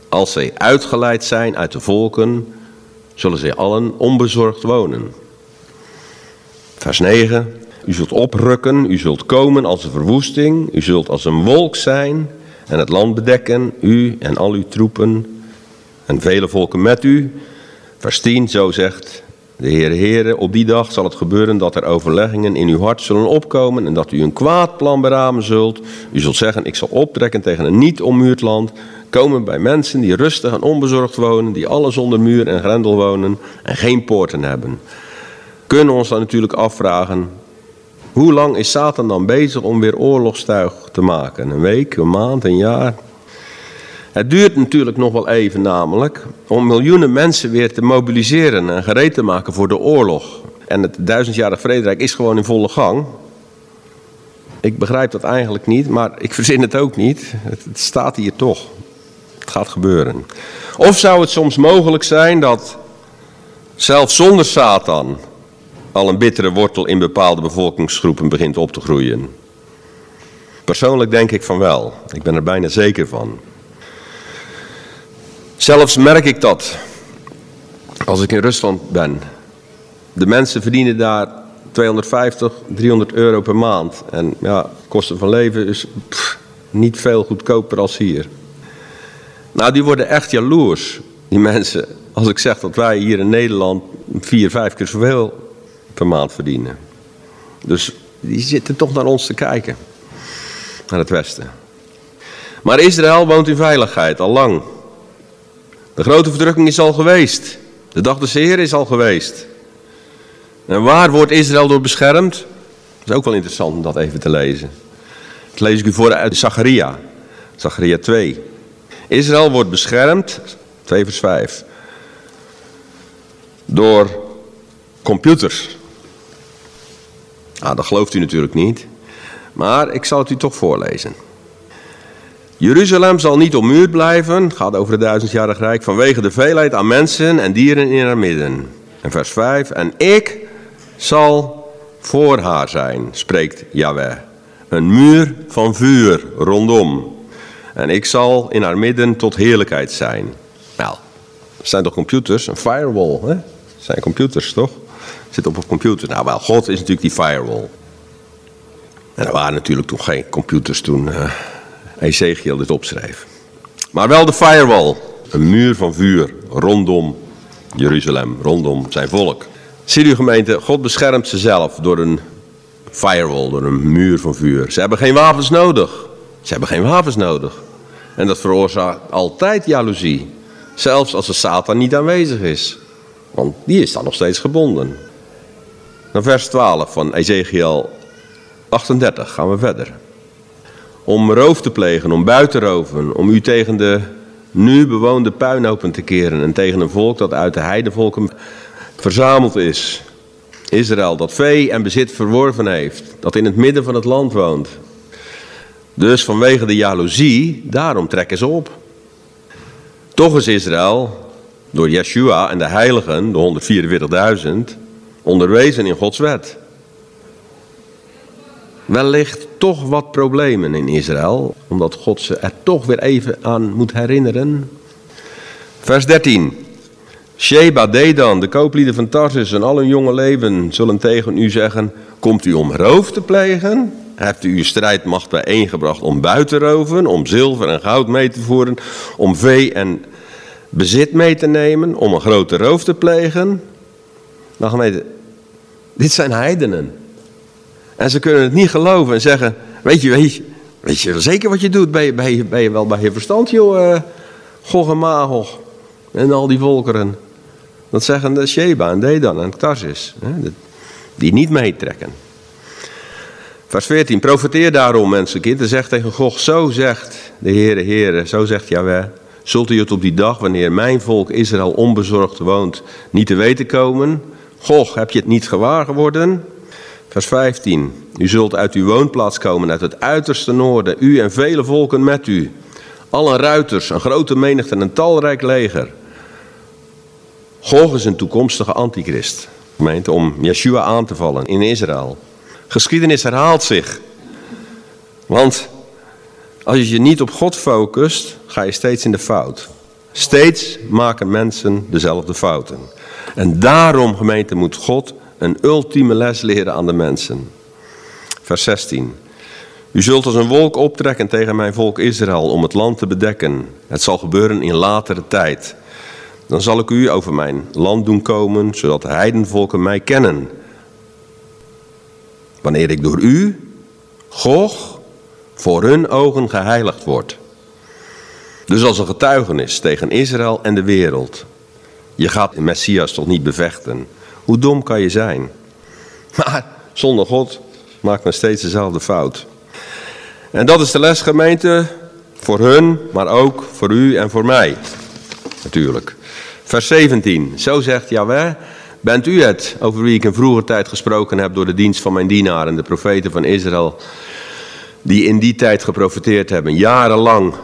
[SPEAKER 1] Als zij uitgeleid zijn uit de volken, zullen zij allen onbezorgd wonen. Vers 9. U zult oprukken, u zult komen als een verwoesting, u zult als een wolk zijn en het land bedekken, u en al uw troepen en vele volken met u. Vers 10, zo zegt de Heere Heere, op die dag zal het gebeuren dat er overleggingen in uw hart zullen opkomen en dat u een kwaad plan beramen zult. U zult zeggen, ik zal optrekken tegen een niet ommuurd land, komen bij mensen die rustig en onbezorgd wonen, die alle zonder muur en grendel wonen en geen poorten hebben. Kunnen ons dan natuurlijk afvragen, hoe lang is Satan dan bezig om weer oorlogstuig te maken? Een week, een maand, een jaar? Het duurt natuurlijk nog wel even namelijk om miljoenen mensen weer te mobiliseren en gereed te maken voor de oorlog. En het duizendjarig vrederijk is gewoon in volle gang. Ik begrijp dat eigenlijk niet, maar ik verzin het ook niet. Het staat hier toch. Het gaat gebeuren. Of zou het soms mogelijk zijn dat zelfs zonder Satan al een bittere wortel in bepaalde bevolkingsgroepen begint op te groeien? Persoonlijk denk ik van wel. Ik ben er bijna zeker van. Zelfs merk ik dat als ik in Rusland ben. De mensen verdienen daar 250, 300 euro per maand. En ja, kosten van leven is niet veel goedkoper als hier. Nou, die worden echt jaloers, die mensen. Als ik zeg dat wij hier in Nederland vier, vijf keer zoveel per maand verdienen. Dus die zitten toch naar ons te kijken. Naar het Westen. Maar Israël woont in veiligheid, al lang. De grote verdrukking is al geweest. De dag des Heer is al geweest. En waar wordt Israël door beschermd? Dat is ook wel interessant om dat even te lezen. Dat lees ik u voor uit Zacharia. Zacharia 2. Israël wordt beschermd, 2 vers 5, door computers. Ah, dat gelooft u natuurlijk niet. Maar ik zal het u toch voorlezen. Jeruzalem zal niet ommuurd blijven, gaat over het duizendjarig rijk, vanwege de veelheid aan mensen en dieren in haar midden. En vers 5, en ik zal voor haar zijn, spreekt Yahweh. Een muur van vuur rondom. En ik zal in haar midden tot heerlijkheid zijn. Nou, dat zijn toch computers? Een firewall, hè? Zijn computers, toch? Zit op een computer. Nou, wel, God is natuurlijk die firewall. En er waren natuurlijk toch geen computers toen... Uh, Ezekiel dit opschreef. Maar wel de firewall, een muur van vuur rondom Jeruzalem, rondom zijn volk. Zie u gemeente, God beschermt ze zelf door een firewall, door een muur van vuur. Ze hebben geen wapens nodig. Ze hebben geen wapens nodig. En dat veroorzaakt altijd jaloezie. Zelfs als de Satan niet aanwezig is. Want die is dan nog steeds gebonden. Dan vers 12 van Ezekiel 38 gaan we verder om roof te plegen, om buiten roven, om u tegen de nu bewoonde puinhopen te keren en tegen een volk dat uit de heidevolken verzameld is. Israël, dat vee en bezit verworven heeft, dat in het midden van het land woont. Dus vanwege de jaloezie, daarom trekken ze op. Toch is Israël door Yeshua en de heiligen, de 144.000, onderwezen in Gods wet wellicht toch wat problemen in Israël, omdat God ze er toch weer even aan moet herinneren. Vers 13. Sheba, Dedan, de kooplieden van Tarsus en al hun jonge leven zullen tegen u zeggen, komt u om roof te plegen? Hebt u uw strijdmacht bijeengebracht om buiten roven, om zilver en goud mee te voeren, om vee en bezit mee te nemen, om een grote roof te plegen? Nou gemeente, dit zijn heidenen. En ze kunnen het niet geloven en zeggen, weet je, weet je Weet je zeker wat je doet? Ben je, ben je, ben je wel bij je verstand, joh? Uh, Gog en Magog. En al die volkeren. Dat zeggen de Sheba en Dedan en Tarsis. Hè? Die niet meetrekken. Vers 14. Profeteer daarom, mensenkind. En zeg tegen Gog, zo zegt de Heere, Heere, zo zegt Jaweh. Zult u het op die dag, wanneer mijn volk Israël onbezorgd woont, niet te weten komen? Gog, heb je het niet gewaar geworden? Vers 15. U zult uit uw woonplaats komen, uit het uiterste noorden, u en vele volken met u. Alle ruiters, een grote menigte en een talrijk leger. Gog is een toekomstige antichrist, gemeente, om Yeshua aan te vallen in Israël. Geschiedenis herhaalt zich. Want als je je niet op God focust, ga je steeds in de fout. Steeds maken mensen dezelfde fouten. En daarom, gemeente, moet God een ultieme les leren aan de mensen. Vers 16. U zult als een wolk optrekken tegen mijn volk Israël om het land te bedekken. Het zal gebeuren in latere tijd. Dan zal ik u over mijn land doen komen, zodat de heidenvolken mij kennen. Wanneer ik door u, Gog, voor hun ogen geheiligd word. Dus als een getuigenis tegen Israël en de wereld. Je gaat de Messias toch niet bevechten? Hoe dom kan je zijn? (laughs) Maar zonder God maakt men steeds dezelfde fout. En dat is de les, gemeente, voor hun, maar ook voor u en voor mij. Natuurlijk. Vers 17. Zo zegt Yahweh, bent u het over wie ik in vroeger tijd gesproken heb door de dienst van mijn dienaren, de profeten van Israël, die in die tijd geprofiteerd hebben, jarenlang,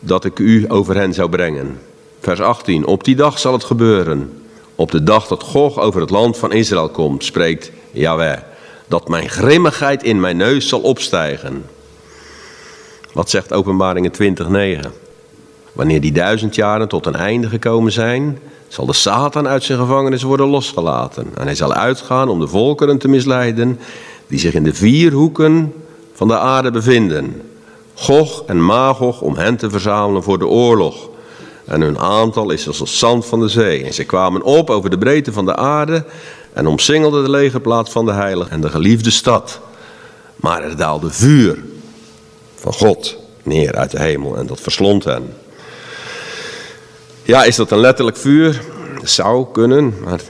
[SPEAKER 1] dat ik u over hen zou brengen. Vers 18. Op die dag zal het gebeuren, op de dag dat Gog over het land van Israël komt, spreekt Yahweh, dat mijn grimmigheid in mijn neus zal opstijgen. Wat zegt Openbaringen 20:9? Wanneer die duizend jaren tot een einde gekomen zijn, zal de Satan uit zijn gevangenis worden losgelaten. En hij zal uitgaan om de volkeren te misleiden die zich in de vier hoeken van de aarde bevinden. Gog en Magog om hen te verzamelen voor de oorlog. En hun aantal is als het zand van de zee. En ze kwamen op over de breedte van de aarde en omsingelden de legerplaats van de heilige en de geliefde stad. Maar er daalde vuur van God neer uit de hemel en dat verslond hen. Ja, is dat een letterlijk vuur? Dat zou kunnen, maar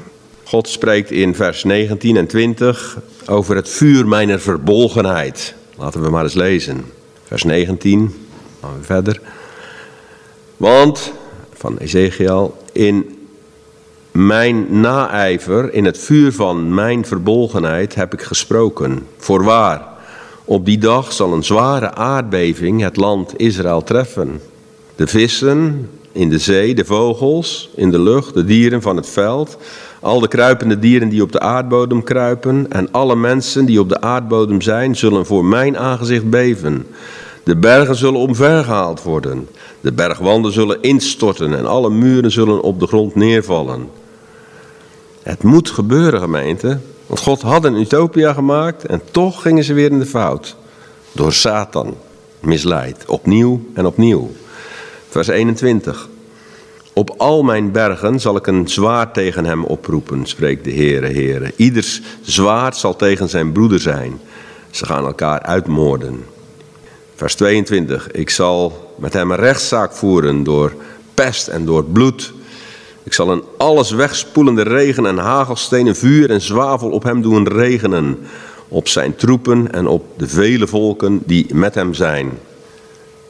[SPEAKER 1] God spreekt in vers 19 en 20 over het vuur mijner verbolgenheid. Laten we maar eens lezen. Vers 19, gaan we verder. Want, van Ezekiel, in mijn naijver, in het vuur van mijn verbolgenheid heb ik gesproken. Voorwaar, op die dag zal een zware aardbeving het land Israël treffen. De vissen in de zee, de vogels in de lucht, de dieren van het veld, al de kruipende dieren die op de aardbodem kruipen en alle mensen die op de aardbodem zijn, zullen voor mijn aangezicht beven. De bergen zullen omvergehaald worden. De bergwanden zullen instorten en alle muren zullen op de grond neervallen. Het moet gebeuren, gemeente. Want God had een utopia gemaakt en toch gingen ze weer in de fout. Door Satan misleid, opnieuw en opnieuw. Vers 21. Op al mijn bergen zal ik een zwaard tegen hem oproepen, spreekt de Heere, Heere. Ieders zwaard zal tegen zijn broeder zijn. Ze gaan elkaar uitmoorden. Vers 22. Ik zal met hem een rechtszaak voeren door pest en door bloed. Ik zal een alles wegspoelende regen en hagelstenen, vuur en zwavel op hem doen regenen. Op zijn troepen en op de vele volken die met hem zijn.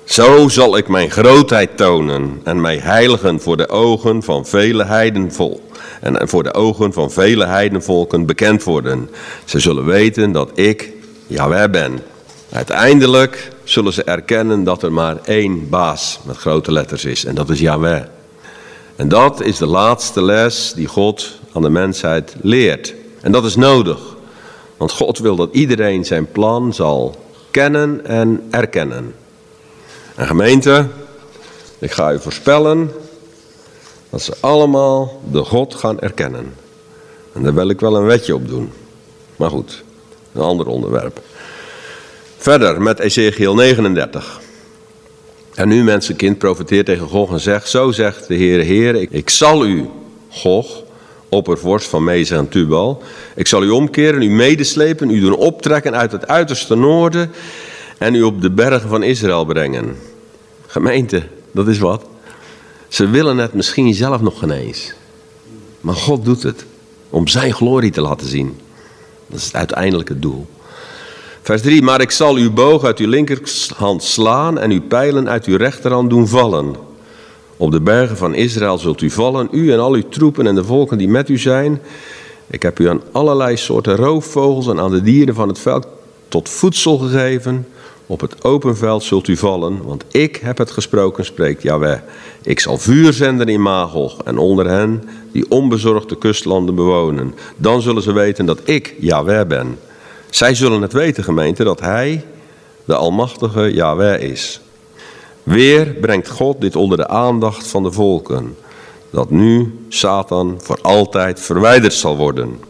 [SPEAKER 1] Zo zal ik mijn grootheid tonen en mij heiligen voor de ogen van vele heidenvolken. En voor de ogen van vele heidenvolken bekend worden. Ze zullen weten dat ik Jaweh ben. Uiteindelijk zullen ze erkennen dat er maar één baas met grote letters is. En dat is Yahweh. En dat is de laatste les die God aan de mensheid leert. En dat is nodig. Want God wil dat iedereen zijn plan zal kennen en erkennen. En gemeente, ik ga u voorspellen dat ze allemaal de God gaan erkennen. En daar wil ik wel een wetje op doen. Maar goed, een ander onderwerp. Verder met Ezekiel 39. En nu mensenkind profeteert tegen Gog en zegt, zo zegt de Heer, Heer, ik, zal u, Gog, oppervorst van Meza en Tubal, ik zal u omkeren, u medeslepen, u doen optrekken uit het uiterste noorden en u op de bergen van Israël brengen. Gemeente, dat is wat. Ze willen het misschien zelf nog geen eens. Maar God doet het om zijn glorie te laten zien. Dat is het uiteindelijke doel. Vers 3, maar ik zal uw boog uit uw linkerhand slaan en uw pijlen uit uw rechterhand doen vallen. Op de bergen van Israël zult u vallen, u en al uw troepen en de volken die met u zijn. Ik heb u aan allerlei soorten roofvogels en aan de dieren van het veld tot voedsel gegeven. Op het open veld zult u vallen, want ik heb het gesproken, spreekt Jaweh. Ik zal vuur zenden in Magog en onder hen die onbezorgde kustlanden bewonen. Dan zullen ze weten dat ik Jaweh ben. Zij zullen het weten, gemeente, dat Hij de Almachtige Jaweh is. Weer brengt God dit onder de aandacht van de volken. Dat nu Satan voor altijd verwijderd zal worden.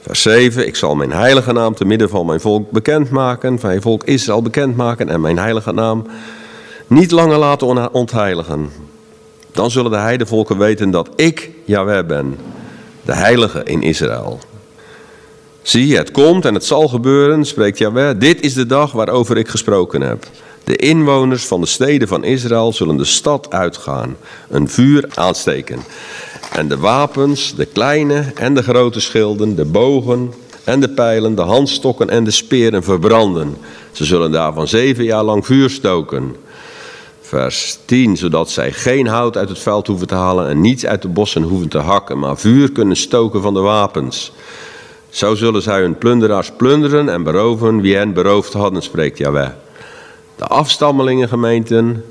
[SPEAKER 1] Vers 7, ik zal mijn heilige naam te midden van mijn volk bekendmaken, van mijn volk Israël bekendmaken en mijn heilige naam niet langer laten ontheiligen. Dan zullen de heidevolken weten dat ik Jaweh ben, de heilige in Israël. Zie, het komt en het zal gebeuren, spreekt Jaweh. Dit is de dag waarover ik gesproken heb. De inwoners van de steden van Israël zullen de stad uitgaan, een vuur aansteken. En de wapens, de kleine en de grote schilden, de bogen en de pijlen, de handstokken en de speren verbranden. Ze zullen daarvan zeven jaar lang vuur stoken. Vers 10, zodat zij geen hout uit het veld hoeven te halen en niets uit de bossen hoeven te hakken, maar vuur kunnen stoken van de wapens. Zo zullen zij hun plunderaars plunderen en beroven wie hen beroofd hadden, spreekt Jaweh. De afstammelingen gemeenten,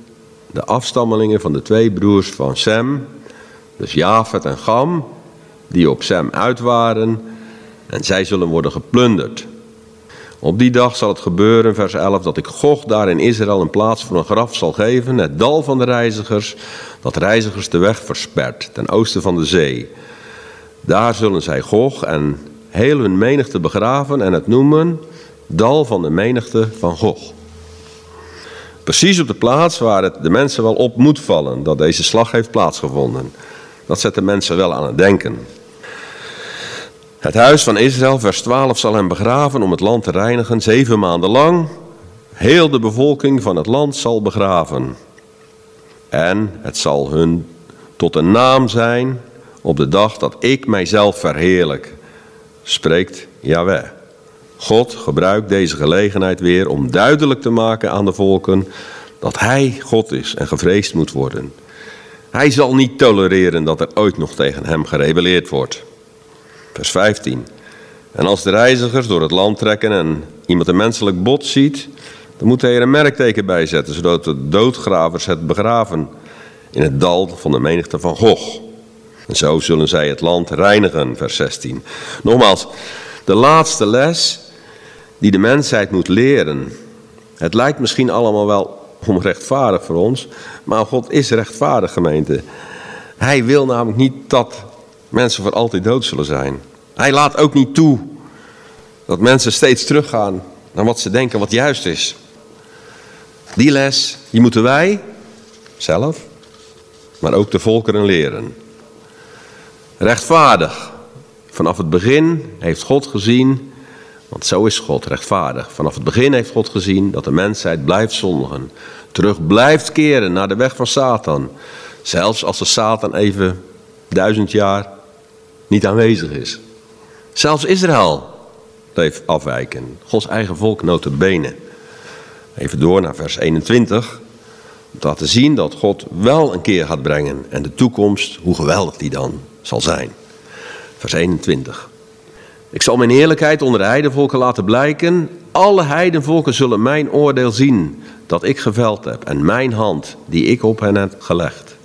[SPEAKER 1] de afstammelingen van de twee broers van Sem, dus Jafet en Gam, die op Sem uit waren, en zij zullen worden geplunderd. Op die dag zal het gebeuren, vers 11, dat ik Gog daar in Israël een plaats voor een graf zal geven, het dal van de reizigers, dat reizigers de weg verspert, ten oosten van de zee. Daar zullen zij Gog en heel hun menigte begraven en het noemen dal van de menigte van Gog. Precies op de plaats waar het de mensen wel op moet vallen dat deze slag heeft plaatsgevonden. Dat zet de mensen wel aan het denken. Het huis van Israël, vers 12, zal hem begraven om het land te reinigen, zeven maanden lang. Heel de bevolking van het land zal begraven. En het zal hun tot een naam zijn op de dag dat ik mijzelf verheerlijk, spreekt Yahweh. God gebruikt deze gelegenheid weer om duidelijk te maken aan de volken dat Hij God is en gevreesd moet worden. Hij zal niet tolereren dat er ooit nog tegen Hem gerebelleerd wordt. Vers 15. En als de reizigers door het land trekken en iemand een menselijk bot ziet, dan moet hij er een merkteken bij zetten, zodat de doodgravers het begraven in het dal van de menigte van Gog. En zo zullen zij het land reinigen, vers 16. Nogmaals, de laatste les die de mensheid moet leren. Het lijkt misschien allemaal wel onrechtvaardig voor ons, maar God is rechtvaardig, gemeente. Hij wil namelijk niet dat mensen voor altijd dood zullen zijn. Hij laat ook niet toe dat mensen steeds teruggaan naar wat ze denken wat juist is. Die les, die moeten wij zelf, maar ook de volkeren leren. Rechtvaardig. Vanaf het begin heeft God gezien want zo is God rechtvaardig. Vanaf het begin heeft God gezien dat de mensheid blijft zondigen. Terug blijft keren naar de weg van Satan. Zelfs als de Satan even duizend jaar niet aanwezig is. Zelfs Israël bleef afwijken. Gods eigen volk benen. Even door naar vers 21. Om te laten zien dat God wel een keer gaat brengen. En de toekomst, hoe geweldig die dan zal zijn. Vers 21. Ik zal mijn heerlijkheid onder de heidenvolken laten blijken. Alle heidenvolken zullen mijn oordeel zien dat ik geveld heb en mijn hand die ik op hen heb gelegd.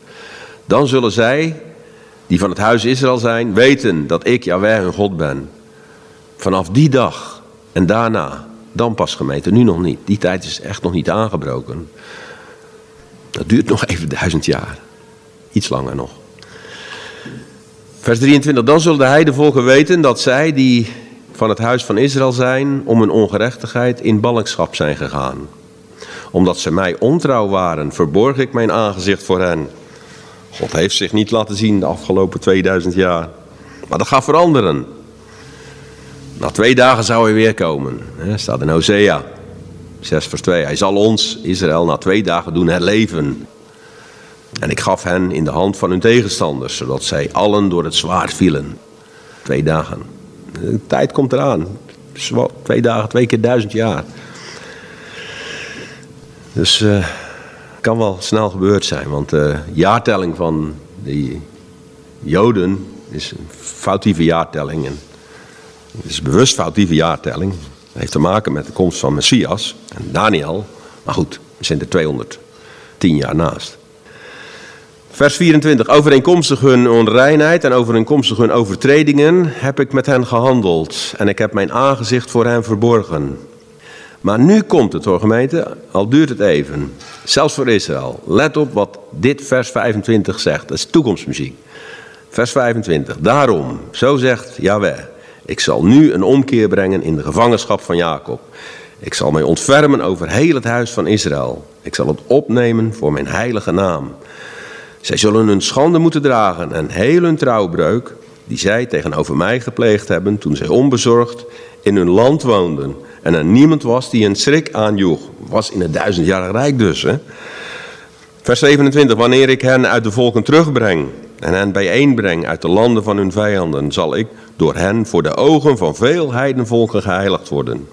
[SPEAKER 1] Dan zullen zij, die van het huis Israël zijn, weten dat ik Jaweh hun God ben. Vanaf die dag en daarna, dan pas gemeente, nu nog niet. Die tijd is echt nog niet aangebroken. Dat duurt nog even duizend jaar. Iets langer nog. Vers 23. Dan zullen de heidevolken weten dat zij die van het huis van Israël zijn, om hun ongerechtigheid in ballingschap zijn gegaan. Omdat ze mij ontrouw waren, verborg ik mijn aangezicht voor hen. God heeft zich niet laten zien de afgelopen 2000 jaar. Maar dat gaat veranderen. Na twee dagen zou hij weer komen. Staat in Hosea. 6 vers 2. Hij zal ons, Israël, na twee dagen doen herleven. En ik gaf hen in de hand van hun tegenstanders, zodat zij allen door het zwaard vielen. Twee dagen. De tijd komt eraan. Twee dagen, twee keer duizend jaar. Dus uh, kan wel snel gebeurd zijn, want de jaartelling van die Joden is een foutieve jaartelling. En het is bewust foutieve jaartelling. Dat heeft te maken met de komst van Messias en Daniel. Maar goed, we zijn er 210 jaar naast. Vers 24. Overeenkomstig hun onreinheid en overeenkomstig hun overtredingen heb ik met hen gehandeld. En ik heb mijn aangezicht voor hen verborgen. Maar nu komt het hoor gemeente, al duurt het even. Zelfs voor Israël. Let op wat dit vers 25 zegt. Dat is toekomstmuziek. Vers 25. Daarom, zo zegt Yahweh. Ik zal nu een omkeer brengen in de gevangenschap van Jacob. Ik zal mij ontfermen over heel het huis van Israël. Ik zal het opnemen voor mijn heilige naam. Zij zullen hun schande moeten dragen en heel hun trouwbreuk, die zij tegenover mij gepleegd hebben toen zij onbezorgd in hun land woonden. En er niemand was die een schrik aanjoeg. Was in het duizendjarig rijk dus. Hè? Vers 27. Wanneer ik hen uit de volken terugbreng en hen bijeenbreng uit de landen van hun vijanden, zal ik door hen voor de ogen van veel heidenvolken geheiligd worden.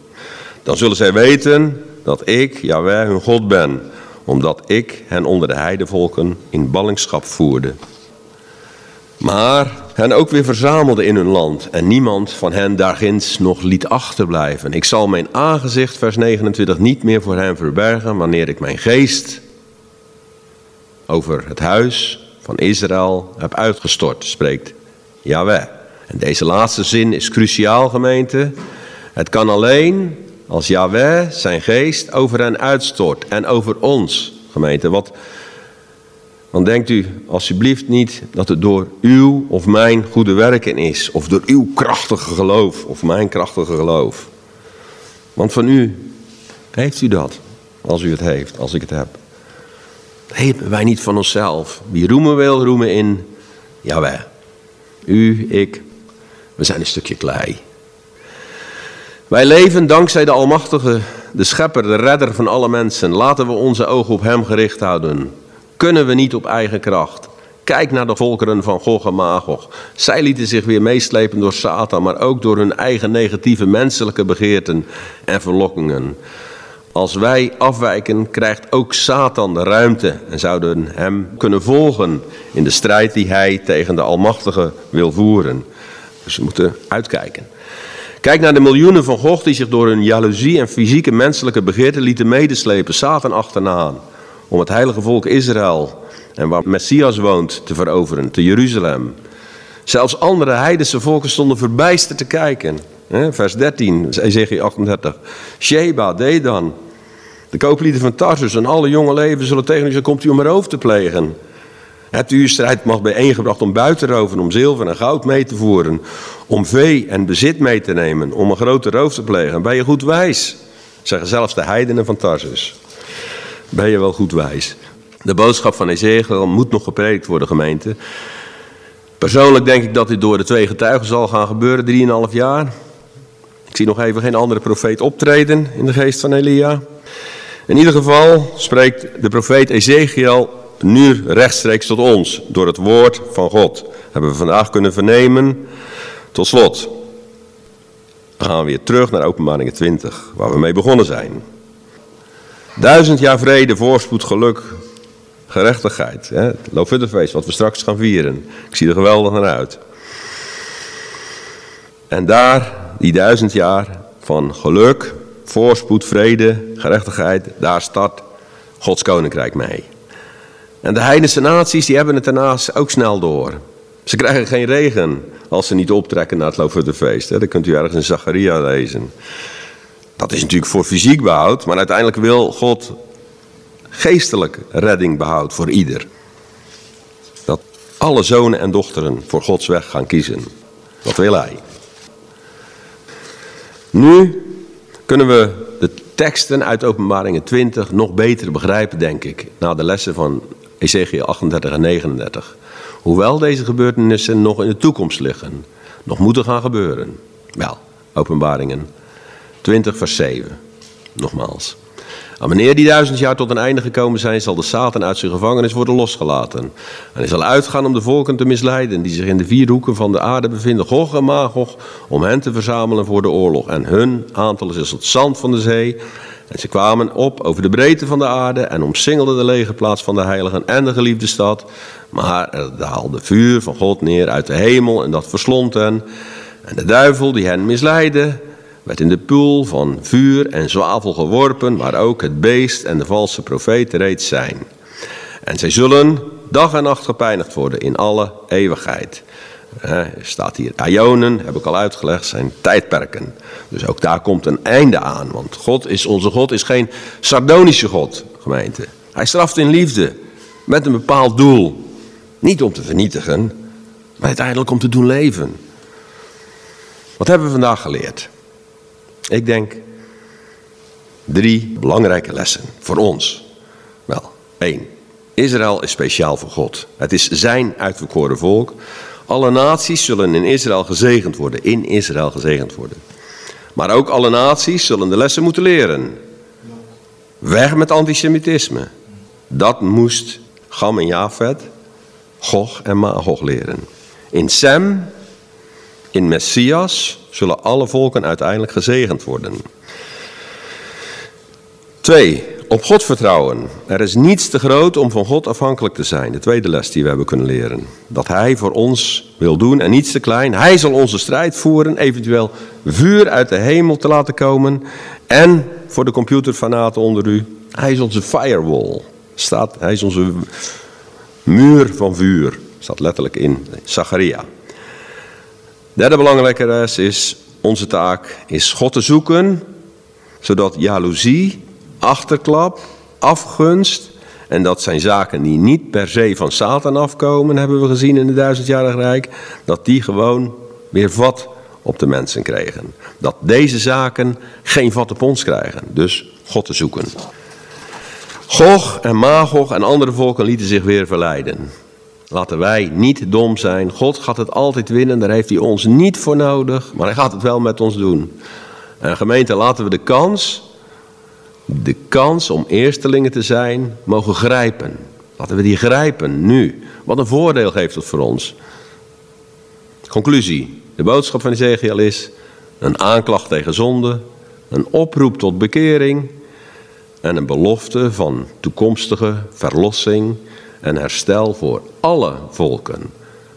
[SPEAKER 1] Dan zullen zij weten dat ik, Jaweh, hun God ben, omdat ik hen onder de heidenvolken in ballingschap voerde. Maar hen ook weer verzamelde in hun land en niemand van hen daarginds nog liet achterblijven. Ik zal mijn aangezicht, vers 29, niet meer voor hen verbergen wanneer ik mijn geest over het huis van Israël heb uitgestort, spreekt Yahweh. En deze laatste zin is cruciaal, gemeente. Het kan alleen als Yahweh zijn geest over hen uitstort en over ons, gemeente. Wat, want denkt u alsjeblieft niet dat het door uw of mijn goede werken is, of door uw krachtige geloof of mijn krachtige geloof. Want van u heeft u dat, als u het heeft, als ik het heb. hebben wij niet van onszelf. Wie roemen wil, roemen in Yahweh. U, ik, we zijn een stukje klei. Wij leven dankzij de Almachtige, de Schepper, de Redder van alle mensen. Laten we onze ogen op Hem gericht houden. Kunnen we niet op eigen kracht. Kijk naar de volkeren van Gog en Magog. Zij lieten zich weer meeslepen door Satan, maar ook door hun eigen negatieve menselijke begeerten en verlokkingen. Als wij afwijken, krijgt ook Satan de ruimte en zouden hem kunnen volgen in de strijd die hij tegen de Almachtige wil voeren. Dus we moeten uitkijken. Kijk naar de miljoenen van Gog die zich door hun jaloezie en fysieke menselijke begeerten lieten medeslepen, Satan achterna, om het heilige volk Israël en waar Messias woont te veroveren, te Jeruzalem. Zelfs andere heidense volken stonden verbijsterd te kijken. Vers 13, Ezekiel 38. Sheba, Dedan, de kooplieden van Tarsus en alle jonge leven zullen tegen u zeggen, komt u om roof te plegen. Hebt u uw strijdmacht bijeengebracht om buiten te roven, om zilver en goud mee te voeren, om vee en bezit mee te nemen, om een grote roof te plegen? Ben je goed wijs? Zeggen zelfs de heidenen van Tarsus. Ben je wel goed wijs? De boodschap van Ezekiel moet nog gepredikt worden, gemeente. Persoonlijk denk ik dat dit door de twee getuigen zal gaan gebeuren, drieënhalf jaar. Ik zie nog even geen andere profeet optreden in de geest van Elia. In ieder geval spreekt de profeet Ezekiel nu rechtstreeks tot ons, door het woord van God. Hebben we vandaag kunnen vernemen. Tot slot we gaan weer terug naar openbaringen 20, waar we mee begonnen zijn. Duizend jaar vrede, voorspoed, geluk, gerechtigheid. Hè? Het Loofhuttenfeest, wat we straks gaan vieren. Ik zie er geweldig naar uit. En daar, die duizend jaar van geluk, voorspoed, vrede, gerechtigheid, daar start Gods koninkrijk mee. En de heidense naties die hebben het daarnaast ook snel door. Ze krijgen geen regen als ze niet optrekken naar het Loofhuttenfeest. Dat kunt u ergens in Zacharia lezen. Dat is natuurlijk voor fysiek behoud, maar uiteindelijk wil God geestelijk redding behoud voor ieder. Dat alle zonen en dochteren voor Gods weg gaan kiezen. Dat wil hij. Nu kunnen we de teksten uit Openbaringen 20 nog beter begrijpen, denk ik, na de lessen van Ezekiel 38 en 39. Hoewel deze gebeurtenissen nog in de toekomst liggen, nog moeten gaan gebeuren. Wel, openbaringen 20 vers 7. Nogmaals. Wanneer die duizend jaar tot een einde gekomen zijn, zal de Satan uit zijn gevangenis worden losgelaten. En hij zal uitgaan om de volken te misleiden die zich in de vier hoeken van de aarde bevinden, Gog en Magog, om hen te verzamelen voor de oorlog. En hun aantal is als het zand van de zee. En ze kwamen op over de breedte van de aarde en omsingelden de legerplaats van de heiligen en de geliefde stad. Maar er daalde vuur van God neer uit de hemel en dat verslond hen. En de duivel die hen misleidde, werd in de poel van vuur en zwavel geworpen, waar ook het beest en de valse profeet reeds zijn. En zij zullen dag en nacht gepijnigd worden in alle eeuwigheid. Er staat hier, Ionen, heb ik al uitgelegd, zijn tijdperken. Dus ook daar komt een einde aan. Want God is, onze God is geen sardonische God, gemeente. Hij straft in liefde, met een bepaald doel. Niet om te vernietigen, maar uiteindelijk om te doen leven. Wat hebben we vandaag geleerd? Ik denk drie belangrijke lessen voor ons. Wel, één. Israël is speciaal voor God. Het is zijn uitverkoren volk. Alle naties zullen in Israël gezegend worden. In Israël gezegend worden. Maar ook alle naties zullen de lessen moeten leren. Weg met antisemitisme. Dat moest Gam en Jafet, Gog en Magog leren. In Sem, in Messias, zullen alle volken uiteindelijk gezegend worden. Twee, op God vertrouwen. Er is niets te groot om van God afhankelijk te zijn. De tweede les die we hebben kunnen leren. Dat Hij voor ons wil doen en niets te klein. Hij zal onze strijd voeren, eventueel vuur uit de hemel te laten komen. En voor de computerfanaten onder u, Hij is onze firewall. Staat, hij is onze muur van vuur. Staat letterlijk in Zacharia. Derde belangrijke les is, onze taak is God te zoeken, zodat jaloezie, achterklap, afgunst, en dat zijn zaken die niet per se van Satan afkomen, hebben we gezien in het duizendjarig rijk, dat die gewoon weer vat op de mensen kregen. Dat deze zaken geen vat op ons krijgen, dus God te zoeken. Gog en Magog en andere volken lieten zich weer verleiden. Laten wij niet dom zijn. God gaat het altijd winnen, daar heeft hij ons niet voor nodig, maar hij gaat het wel met ons doen. En gemeente, laten we de kans, de kans om eerstelingen te zijn, mogen grijpen. Laten we die grijpen nu. Wat een voordeel geeft het voor ons. Conclusie. De boodschap van Ezekiel is een aanklacht tegen zonde, een oproep tot bekering en een belofte van toekomstige verlossing en herstel voor alle volken.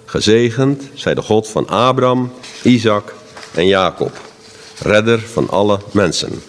[SPEAKER 1] Gezegend zij de God van Abraham, Isaac en Jacob, redder van alle mensen.